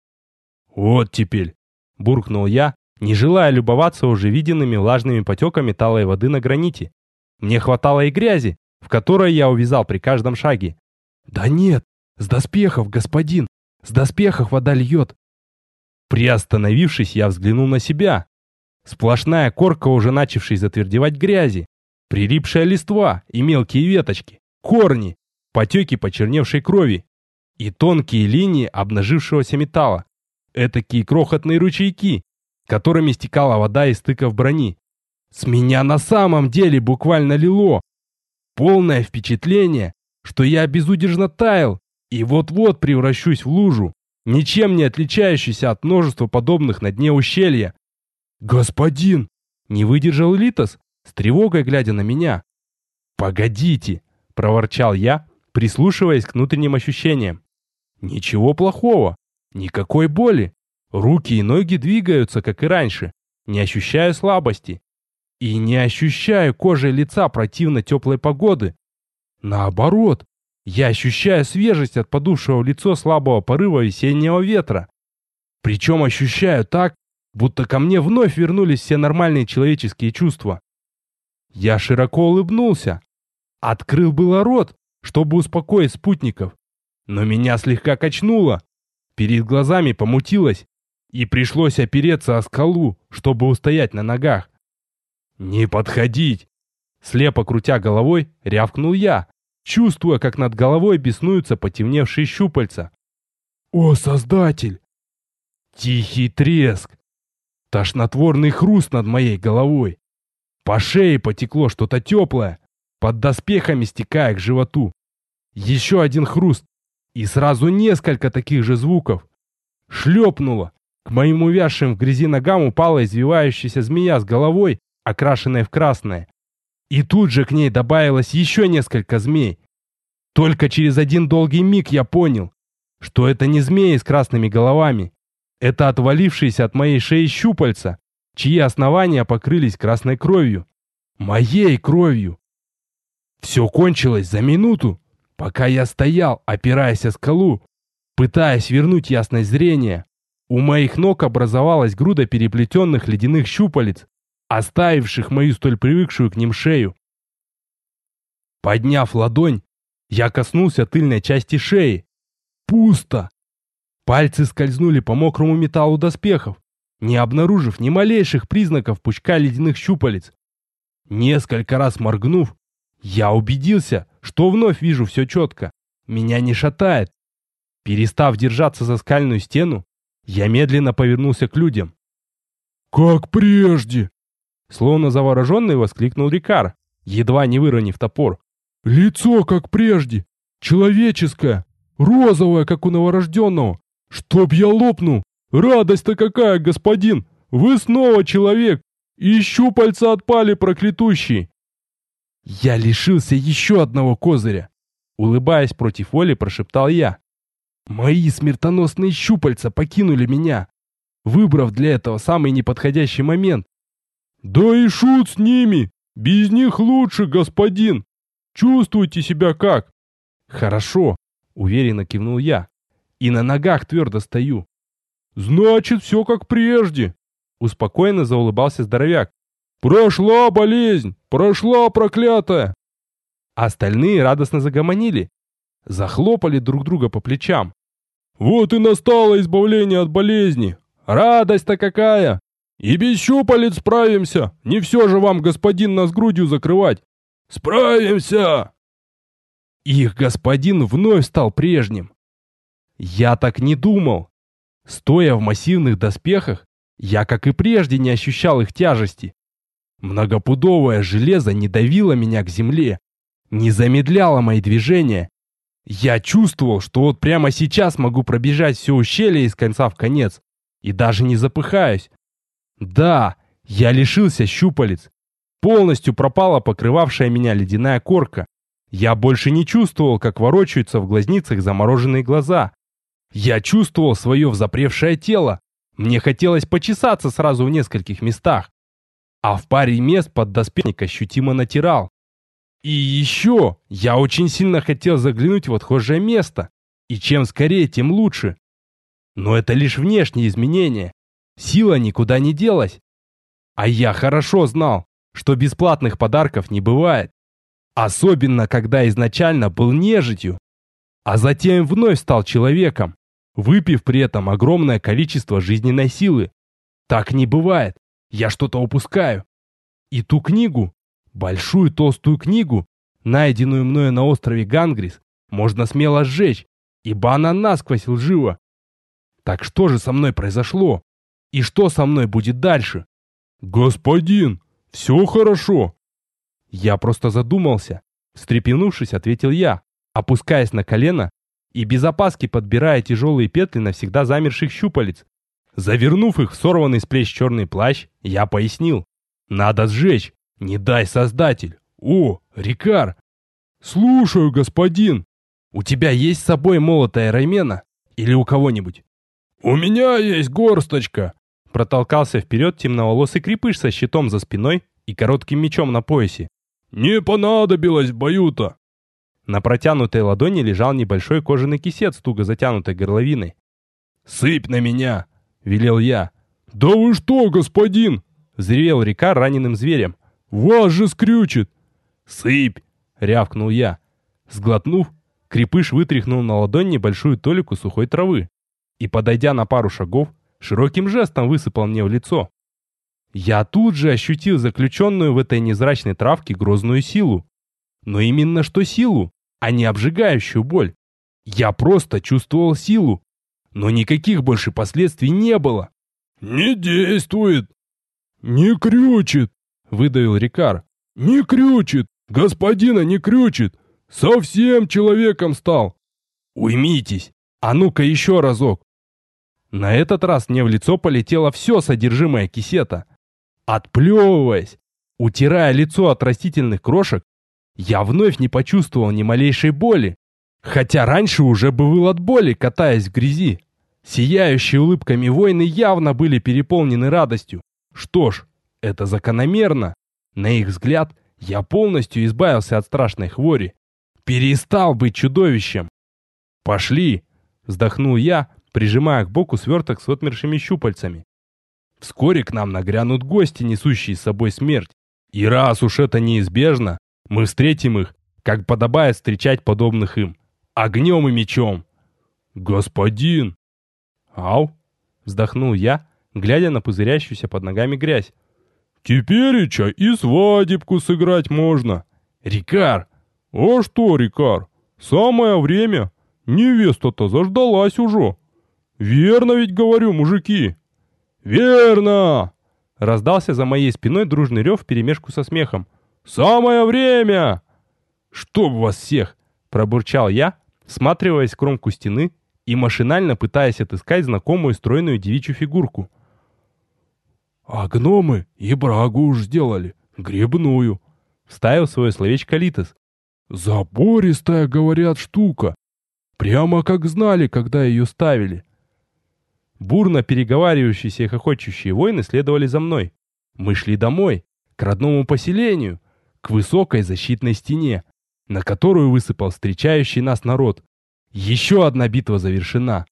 «Вот теперь!» – буркнул я, не желая любоваться уже виденными влажными потеками талой воды на граните. Мне хватало и грязи, в которой я увязал при каждом шаге. «Да нет, с доспехов, господин! С доспехов вода льет!» Приостановившись, я взглянул на себя. Сплошная корка, уже начавшей затвердевать грязи, прилипшая листва и мелкие веточки, корни, потеки почерневшей крови и тонкие линии обнажившегося металла. Этакие крохотные ручейки, которыми стекала вода из стыков брони. С меня на самом деле буквально лило. Полное впечатление, что я безудержно таял и вот-вот превращусь в лужу, ничем не отличающуюся от множества подобных на дне ущелья. «Господин!» — не выдержал Литос, с тревогой глядя на меня. «Погодите!» — проворчал я, прислушиваясь к внутренним ощущениям. «Ничего плохого. Никакой боли. Руки и ноги двигаются, как и раньше, не ощущая слабости. и не ощущаю кожей лица противно теплой погоды. Наоборот, я ощущаю свежесть от подувшего в лицо слабого порыва весеннего ветра. Причем ощущаю так, будто ко мне вновь вернулись все нормальные человеческие чувства. Я широко улыбнулся. Открыл было рот, чтобы успокоить спутников. Но меня слегка качнуло. Перед глазами помутилось, и пришлось опереться о скалу, чтобы устоять на ногах. «Не подходить!» Слепо крутя головой, рявкнул я, чувствуя, как над головой беснуются потемневшие щупальца. «О, Создатель!» Тихий треск. Тошнотворный хруст над моей головой. По шее потекло что-то теплое, под доспехами стекая к животу. Еще один хруст, и сразу несколько таких же звуков. Шлепнуло. К моим увязшим в грязи ногам упала извивающаяся змея с головой, окрашенная в красное. И тут же к ней добавилось еще несколько змей. Только через один долгий миг я понял, что это не змеи с красными головами. Это отвалившиеся от моей шеи щупальца, чьи основания покрылись красной кровью. Моей кровью. Все кончилось за минуту, пока я стоял, опираясь о скалу, пытаясь вернуть ясность зрения. У моих ног образовалась груда переплетенных ледяных щупалец, оставивших мою столь привыкшую к ним шею. Подняв ладонь, я коснулся тыльной части шеи. Пусто. Пальцы скользнули по мокрому металлу доспехов, не обнаружив ни малейших признаков пучка ледяных щупалец. Несколько раз моргнув, я убедился, что вновь вижу все четко. Меня не шатает. Перестав держаться за скальную стену, я медленно повернулся к людям. «Как прежде!» Словно завороженный воскликнул Рикар, едва не выронив топор. «Лицо, как прежде! Человеческое! Розовое, как у новорожденного! Чтоб я лопнул! Радость-то какая, господин! Вы снова человек! И щупальца отпали проклятущие!» «Я лишился еще одного козыря!» Улыбаясь против воли, прошептал я. «Мои смертоносные щупальца покинули меня, выбрав для этого самый неподходящий момент. «Да и шут с ними! Без них лучше, господин! Чувствуйте себя как?» «Хорошо», — уверенно кивнул я. «И на ногах твердо стою». «Значит, все как прежде», — успокоенно заулыбался здоровяк. «Прошла болезнь! Прошла проклятая!» Остальные радостно загомонили, захлопали друг друга по плечам. «Вот и настало избавление от болезни! Радость-то какая! И без щупалец справимся. Не все же вам, господин, нас грудью закрывать. Справимся!» Их господин вновь стал прежним. Я так не думал. Стоя в массивных доспехах, я, как и прежде, не ощущал их тяжести. Многопудовое железо не давило меня к земле, не замедляло мои движения. Я чувствовал, что вот прямо сейчас могу пробежать все ущелье из конца в конец, и даже не запыхаюсь. Да, я лишился щупалец. Полностью пропала покрывавшая меня ледяная корка. Я больше не чувствовал, как ворочаются в глазницах замороженные глаза. Я чувствовал свое взапревшее тело. Мне хотелось почесаться сразу в нескольких местах. А в паре мест под доспехник ощутимо натирал. И еще я очень сильно хотел заглянуть в отхожее место. И чем скорее, тем лучше. Но это лишь внешние изменения. Сила никуда не делась. А я хорошо знал, что бесплатных подарков не бывает. Особенно, когда изначально был нежитью, а затем вновь стал человеком, выпив при этом огромное количество жизненной силы. Так не бывает. Я что-то упускаю. И ту книгу, большую толстую книгу, найденную мною на острове Гангрис, можно смело сжечь, ибо она насквозь лжива. Так что же со мной произошло? И что со мной будет дальше? Господин, все хорошо. Я просто задумался. Встрепенувшись, ответил я, опускаясь на колено и без опаски подбирая тяжелые петли навсегда замерших щупалец. Завернув их в сорванный с плеч черный плащ, я пояснил. Надо сжечь, не дай создатель. О, Рикар! Слушаю, господин. У тебя есть с собой молотая раймена? Или у кого-нибудь? У меня есть горсточка, Протолкался вперед темноволосый крепыш со щитом за спиной и коротким мечом на поясе. «Не понадобилось в бою-то!» На протянутой ладони лежал небольшой кожаный кисет с туго затянутой горловиной. «Сыпь на меня!» — велел я. «Да вы что, господин!» — взревел река раненым зверем. «Вас же скрючит!» «Сыпь!» — рявкнул я. Сглотнув, крепыш вытряхнул на ладонь небольшую толику сухой травы и, подойдя на пару шагов, широким жестом высыпал мне в лицо. Я тут же ощутил заключенную в этой незрачной травке грозную силу. Но именно что силу, а не обжигающую боль. Я просто чувствовал силу, но никаких больше последствий не было. «Не действует!» «Не крючит!» — выдавил Рикар. «Не крючит! Господина не крючит! Совсем человеком стал!» «Уймитесь! А ну-ка еще разок!» На этот раз мне в лицо полетело все содержимое кисета. Отплевываясь, утирая лицо от растительных крошек, я вновь не почувствовал ни малейшей боли, хотя раньше уже был от боли, катаясь в грязи. Сияющие улыбками воины явно были переполнены радостью. Что ж, это закономерно. На их взгляд, я полностью избавился от страшной хвори. Перестал быть чудовищем. «Пошли!» — вздохнул я, прижимая к боку сверток с отмершими щупальцами. Вскоре к нам нагрянут гости, несущие с собой смерть. И раз уж это неизбежно, мы встретим их, как подобает встречать подобных им, огнем и мечом. Господин! Ау! Вздохнул я, глядя на пузырящуюся под ногами грязь. Тепереча и свадебку сыграть можно. Рикар! А что, Рикар, самое время. Невеста-то заждалась уже. Верно ведь говорю, мужики. «Верно!» Раздался за моей спиной дружный рев вперемешку со смехом. «Самое время!» «Чтоб вас всех!» Пробурчал я, всматриваясь в кромку стены и машинально пытаясь отыскать знакомую стройную девичью фигурку. «А гномы и брагу уж сделали, грибную!» Вставил свое словечко Литос. «Забористая, говорят, штука. Прямо как знали, когда ее ставили. Бурно переговаривающиеся и хохочущие воины следовали за мной. Мы шли домой, к родному поселению, к высокой защитной стене, на которую высыпал встречающий нас народ. Еще одна битва завершена.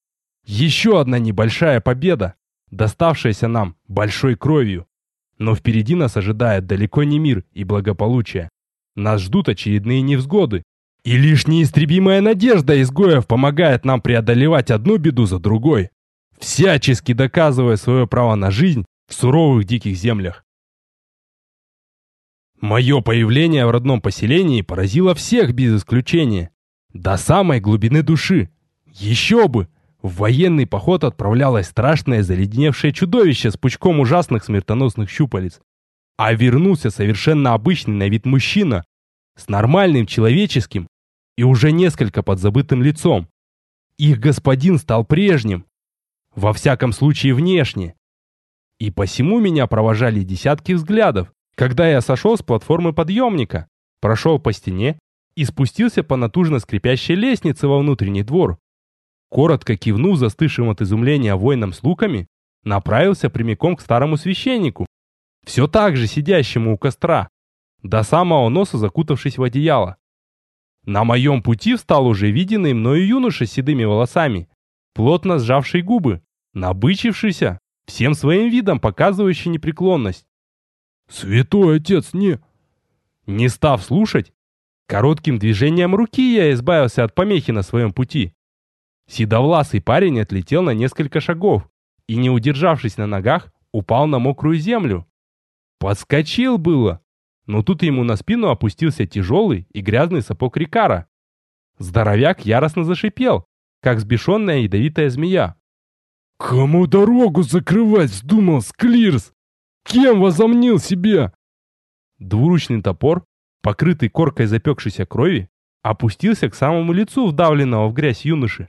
Еще одна небольшая победа, доставшаяся нам большой кровью. Но впереди нас ожидает далеко не мир и благополучие. Нас ждут очередные невзгоды. И лишь неистребимая надежда изгоев помогает нам преодолевать одну беду за другой всячески доказывая свое право на жизнь в суровых диких землях. Мое появление в родном поселении поразило всех без исключения. До самой глубины души. Еще бы! В военный поход отправлялось страшное заледеневшее чудовище с пучком ужасных смертоносных щупалец. А вернулся совершенно обычный на вид мужчина с нормальным человеческим и уже несколько подзабытым лицом. Их господин стал прежним, во всяком случае внешне. И посему меня провожали десятки взглядов, когда я сошел с платформы подъемника, прошел по стене и спустился по натужно скрипящей лестнице во внутренний двор. Коротко кивнув застывшим от изумления воинам с луками, направился прямиком к старому священнику, все так же сидящему у костра, до самого носа закутавшись в одеяло. На моем пути встал уже виденный мною юноша с седыми волосами, плотно сжавший губы, набычившийся, всем своим видом показывающий непреклонность. «Святой отец, не...» Не став слушать, коротким движением руки я избавился от помехи на своем пути. Седовласый парень отлетел на несколько шагов и, не удержавшись на ногах, упал на мокрую землю. Подскочил было, но тут ему на спину опустился тяжелый и грязный сапог Рикара. Здоровяк яростно зашипел, как сбешенная ядовитая змея. «Кому дорогу закрывать вздумал, Склирс? Кем возомнил себя?» Двуручный топор, покрытый коркой запекшейся крови, опустился к самому лицу вдавленного в грязь юноши.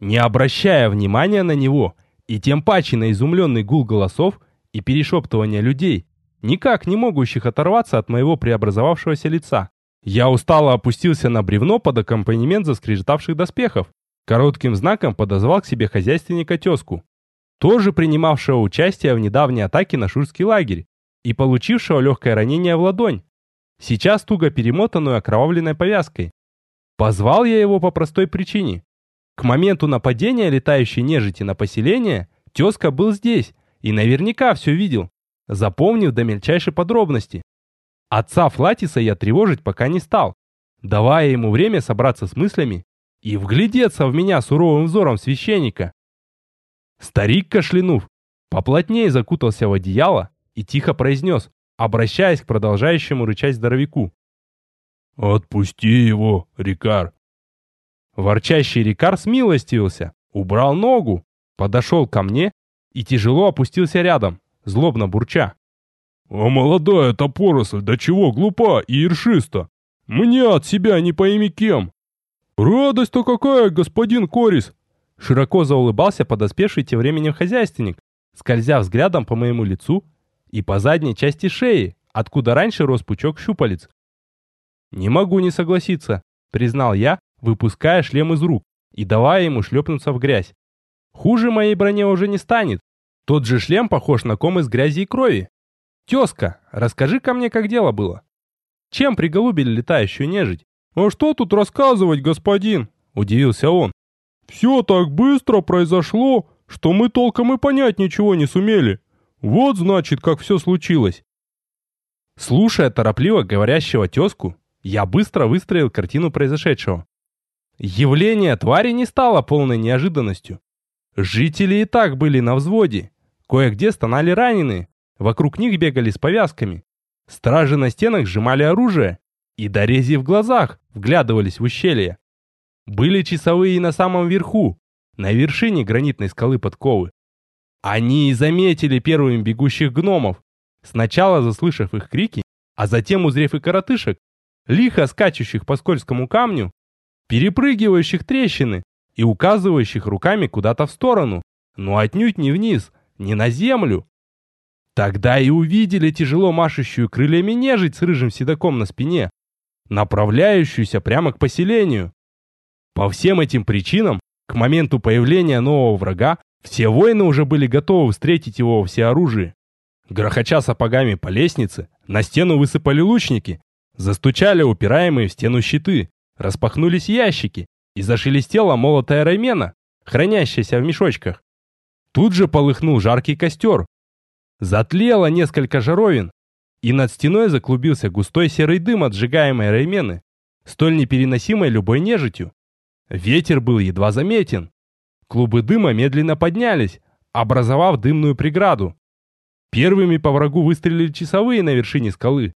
Не обращая внимания на него, и тем паче на изумленный гул голосов и перешептывания людей, никак не могущих оторваться от моего преобразовавшегося лица. Я устало опустился на бревно под аккомпанемент заскрежетавших доспехов. Коротким знаком подозвал к себе хозяйственника тезку, тоже принимавшего участие в недавней атаке на Шурский лагерь, и получившего легкое ранение в ладонь, сейчас туго перемотанную окровавленной повязкой. Позвал я его по простой причине. К моменту нападения летающей нежити на поселение тезка был здесь и наверняка все видел, запомнив до мельчайшей подробности. Отца Флатиса я тревожить пока не стал, давая ему время собраться с мыслями и вглядеться в меня суровым взором священника. Старик, кашлянув, поплотнее закутался в одеяло и тихо произнес, обращаясь к продолжающему рычать здоровяку. «Отпусти его, Рикар!» Ворчащий Рикар смилостивился, убрал ногу, подошел ко мне и тяжело опустился рядом, злобно бурча. «А молодая эта поросль до чего глупа и ершиста? Мне от себя не пойми кем!» «Радость-то какая, господин Корис!» Широко заулыбался подоспевший тем временем хозяйственник, скользя взглядом по моему лицу и по задней части шеи, откуда раньше рос пучок щупалец. «Не могу не согласиться», — признал я, выпуская шлем из рук и давая ему шлепнуться в грязь. «Хуже моей броне уже не станет. Тот же шлем похож на ком из грязи и крови. Тезка, расскажи ко мне, как дело было. Чем приголубили летающую нежить?» «А что тут рассказывать, господин?» — удивился он. «Все так быстро произошло, что мы толком и понять ничего не сумели. Вот, значит, как все случилось». Слушая торопливо говорящего тезку, я быстро выстроил картину произошедшего. Явление твари не стало полной неожиданностью. Жители и так были на взводе. Кое-где стонали раненые, вокруг них бегали с повязками. Стражи на стенах сжимали оружие и дорези в глазах вглядывались в ущелье. Были часовые на самом верху, на вершине гранитной скалы подковы. Они и заметили первыми бегущих гномов, сначала заслышав их крики, а затем узрев и коротышек, лихо скачущих по скользкому камню, перепрыгивающих трещины и указывающих руками куда-то в сторону, но отнюдь не вниз, не на землю. Тогда и увидели тяжело машущую крыльями нежить с рыжим седаком на спине, направляющуюся прямо к поселению. По всем этим причинам, к моменту появления нового врага, все воины уже были готовы встретить его во всеоружии. Грохоча сапогами по лестнице, на стену высыпали лучники, Застучали упираемые в стену щиты, распахнулись ящики и зашелестела молотая рамена, хранящаяся в мешочках. Тут же полыхнул жаркий костер. Затлело несколько жаровин, и над стеной заклубился густой серый дым от сжигаемой раймены, столь непереносимой любой нежитью. Ветер был едва заметен. Клубы дыма медленно поднялись, образовав дымную преграду. Первыми по врагу выстрелили часовые на вершине скалы.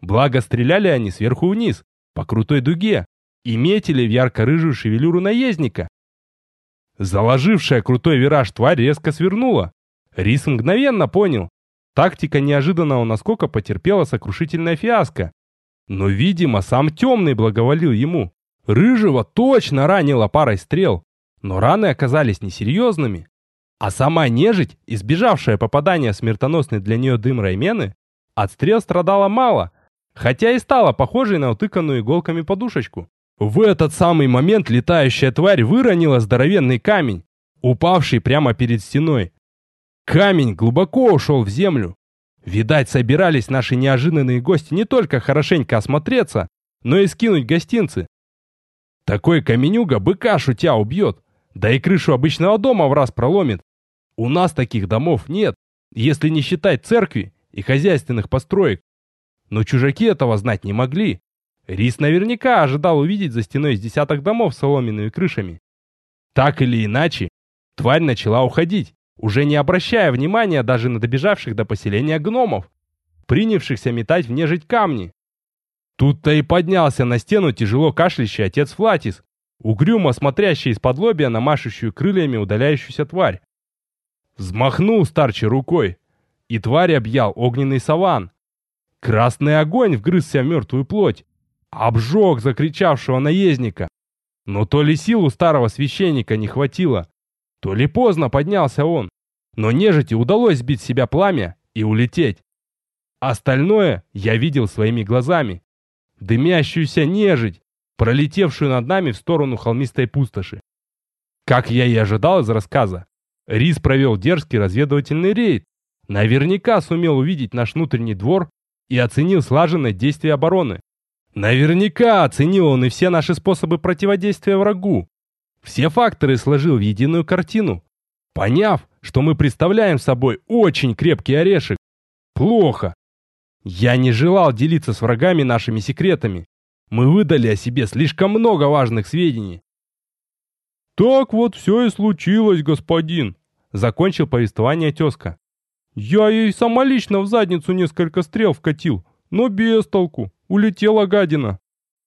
Благо стреляли они сверху вниз, по крутой дуге, и метили в ярко-рыжую шевелюру наездника. Заложившая крутой вираж тварь резко свернула. Рис мгновенно понял. Тактика неожиданного наскока потерпела сокрушительная фиаско. Но, видимо, сам темный благоволил ему. Рыжего точно ранило парой стрел, но раны оказались несерьезными. А сама нежить, избежавшая попадания в смертоносный для нее дым Раймены, от стрел страдала мало, хотя и стала похожей на утыканную иголками подушечку. В этот самый момент летающая тварь выронила здоровенный камень, упавший прямо перед стеной. Камень глубоко ушел в землю. Видать, собирались наши неожиданные гости не только хорошенько осмотреться, но и скинуть гостинцы. Такой каменюга быка шутя убьет, да и крышу обычного дома в раз проломит. У нас таких домов нет, если не считать церкви и хозяйственных построек. Но чужаки этого знать не могли. Рис наверняка ожидал увидеть за стеной с десяток домов с соломенными крышами. Так или иначе, тварь начала уходить, уже не обращая внимания даже на добежавших до поселения гномов, принявшихся метать в нежить камни. Тут-то и поднялся на стену тяжело кашляющий отец Флатис, угрюмо смотрящий из-под лобья на машущую крыльями удаляющуюся тварь. Взмахнул старчей рукой, и тварь объял огненный саван, Красный огонь вгрызся в мертвую плоть, обжег закричавшего наездника. Но то ли сил у старого священника не хватило, то ли поздно поднялся он, но нежити удалось сбить себя пламя и улететь. Остальное я видел своими глазами. Дымящуюся нежить, пролетевшую над нами в сторону холмистой пустоши. Как я и ожидал из рассказа, Рис провел дерзкий разведывательный рейд, Наверняка сумел увидеть наш внутренний двор и оценил слаженность действия обороны. Наверняка оценил он и все наши способы противодействия врагу. Все факторы сложил в единую картину, поняв, что мы представляем собой очень крепкий орешек. Плохо. Я не желал делиться с врагами нашими секретами. Мы выдали о себе слишком много важных сведений. «Так вот все и случилось, господин», — закончил повествование тезка. «Я ей самолично в задницу несколько стрел вкатил, но без толку, улетела гадина.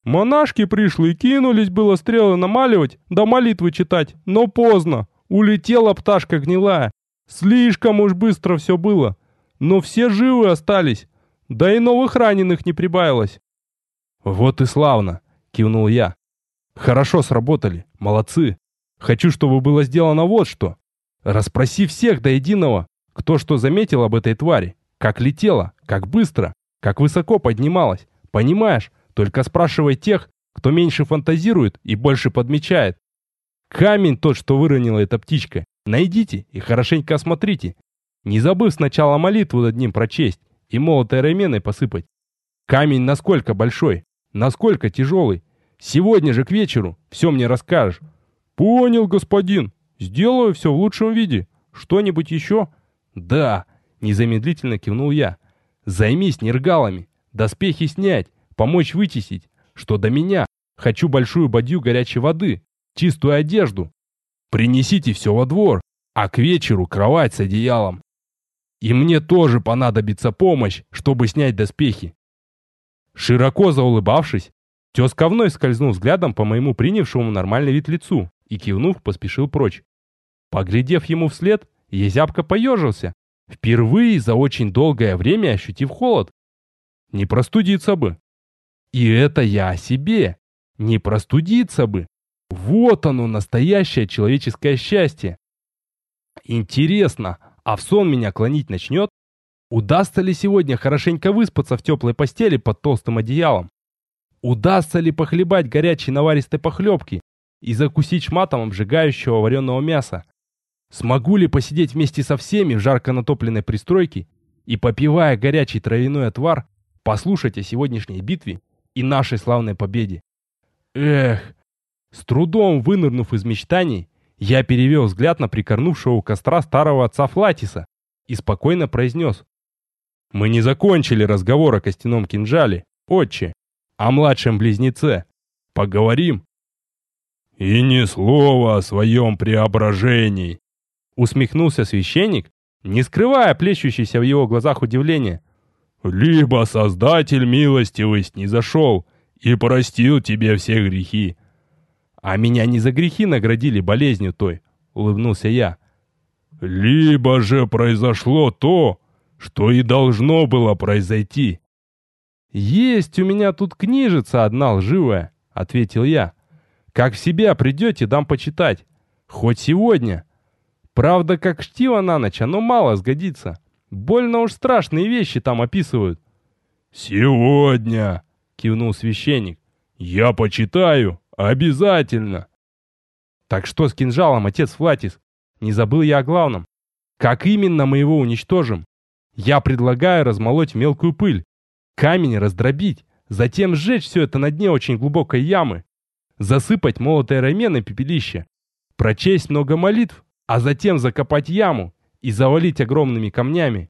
Монашки пришли, кинулись было стрелы намаливать, да молитвы читать, но поздно, улетела пташка гнилая. Слишком уж быстро все было, но все живы остались, да и новых раненых не прибавилось». «Вот и славно!» — кивнул я. «Хорошо сработали, молодцы. Хочу, чтобы было сделано вот что. Распроси всех до единого, кто что заметил об этой твари, как летела, как быстро, как высоко поднималась. Понимаешь, только спрашивай тех, кто меньше фантазирует и больше подмечает. Камень тот, что выронила эта птичка, найдите и хорошенько осмотрите. Не забыв сначала молитву над ним прочесть и молотой раменой посыпать. Камень насколько большой, насколько тяжелый. Сегодня же к вечеру все мне расскажешь. Понял, господин. Сделаю все в лучшем виде. Что-нибудь еще? «Да!» — незамедлительно кивнул я. «Займись нергалами, доспехи снять, помочь вычистить. Что до меня, хочу большую бадью горячей воды, чистую одежду. Принесите все во двор, а к вечеру кровать с одеялом. И мне тоже понадобится помощь, чтобы снять доспехи». Широко заулыбавшись, тезка вновь скользнул взглядом по моему принявшему нормальный вид лицу и, кивнув, поспешил прочь. Поглядев ему вслед, я зябко поежился, впервые за очень долгое время ощутив холод. Не простудиться бы. И это я о себе. Не простудиться бы. Вот оно, настоящее человеческое счастье. Интересно, а в сон меня клонить начнет? Удастся ли сегодня хорошенько выспаться в теплой постели под толстым одеялом? Удастся ли похлебать горячей наваристой похлебки и закусить шматом обжигающего вареного мяса? Смогу ли посидеть вместе со всеми в жарко натопленной пристройке и, попивая горячий травяной отвар, послушать о сегодняшней битве и нашей славной победе? Эх! С трудом вынырнув из мечтаний, я перевел взгляд на прикорнувшего у костра старого отца Флатиса и спокойно произнес. «Мы не закончили разговор о костяном кинжале, отче, о младшем близнеце. Поговорим?» «И ни слова о своем преображении!» Усмехнулся священник, не скрывая плещущейся в его глазах удивления. «Либо Создатель милостивость не зашел и простил тебе все грехи». «А меня не за грехи наградили болезнью той», — улыбнулся я. «Либо же произошло то, что и должно было произойти». «Есть у меня тут книжица одна лживая», — ответил я. «Как в себя придете, дам почитать. Хоть сегодня». Правда, как чтиво на ночь, оно мало сгодится. Больно уж страшные вещи там описывают. «Сегодня!» — кивнул священник. «Я почитаю, обязательно!» «Так что с кинжалом, отец Флатис? Не забыл я о главном. Как именно мы его уничтожим? Я предлагаю размолоть мелкую пыль, камень раздробить, затем сжечь все это на дне очень глубокой ямы, засыпать молотое раменой пепелище, прочесть много молитв а затем закопать яму и завалить огромными камнями.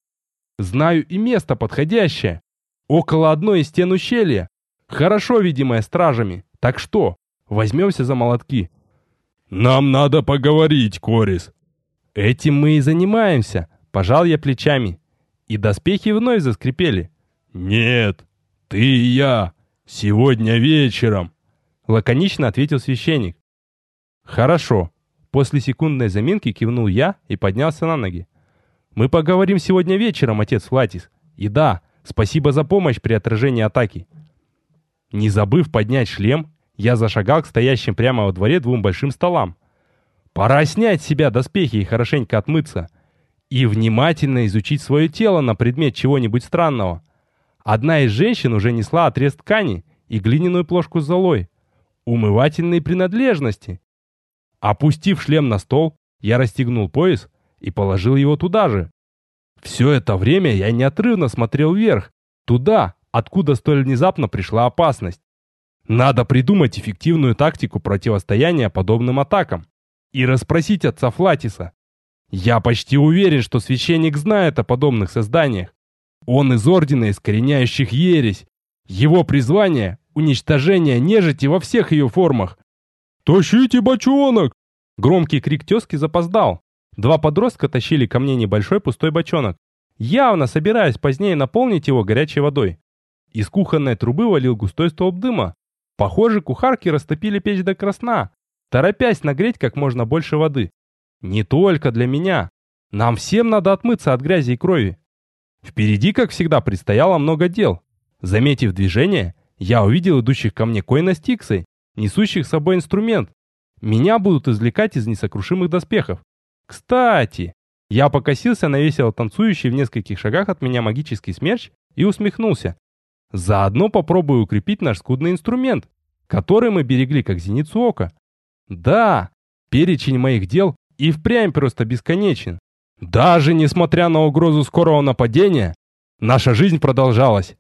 Знаю и место подходящее. Около одной из стен ущелья. Хорошо видимое стражами. Так что, возьмемся за молотки. Нам надо поговорить, Корис. Этим мы и занимаемся. Пожал я плечами. И доспехи вновь заскрипели. Нет, ты и я. Сегодня вечером. Лаконично ответил священник. Хорошо. После секундной заминки кивнул я и поднялся на ноги. «Мы поговорим сегодня вечером, отец Флатис. И да, спасибо за помощь при отражении атаки». Не забыв поднять шлем, я зашагал к стоящим прямо во дворе двум большим столам. Пора снять с себя доспехи и хорошенько отмыться. И внимательно изучить свое тело на предмет чего-нибудь странного. Одна из женщин уже несла отрез ткани и глиняную плошку с золой. Умывательные принадлежности. Опустив шлем на стол, я расстегнул пояс и положил его туда же. Все это время я неотрывно смотрел вверх, туда, откуда столь внезапно пришла опасность. Надо придумать эффективную тактику противостояния подобным атакам и расспросить отца Флатиса. Я почти уверен, что священник знает о подобных созданиях. Он из Ордена Искореняющих Ересь. Его призвание – уничтожение нежити во всех ее формах. «Тащите бочонок!» Громкий крик тезки запоздал. Два подростка тащили ко мне небольшой пустой бочонок, явно собираясь позднее наполнить его горячей водой. Из кухонной трубы валил густой столб дыма. Похоже, кухарки растопили печь до красна, торопясь нагреть как можно больше воды. Не только для меня. Нам всем надо отмыться от грязи и крови. Впереди, как всегда, предстояло много дел. Заметив движение, я увидел идущих ко мне Койна с Тиксой, несущих с собой инструмент. Меня будут извлекать из несокрушимых доспехов. Кстати, я покосился на весело танцующий в нескольких шагах от меня магический смерч и усмехнулся. Заодно попробую укрепить наш скудный инструмент, который мы берегли как зеницу ока. Да, перечень моих дел и впрямь просто бесконечен. Даже несмотря на угрозу скорого нападения, наша жизнь продолжалась.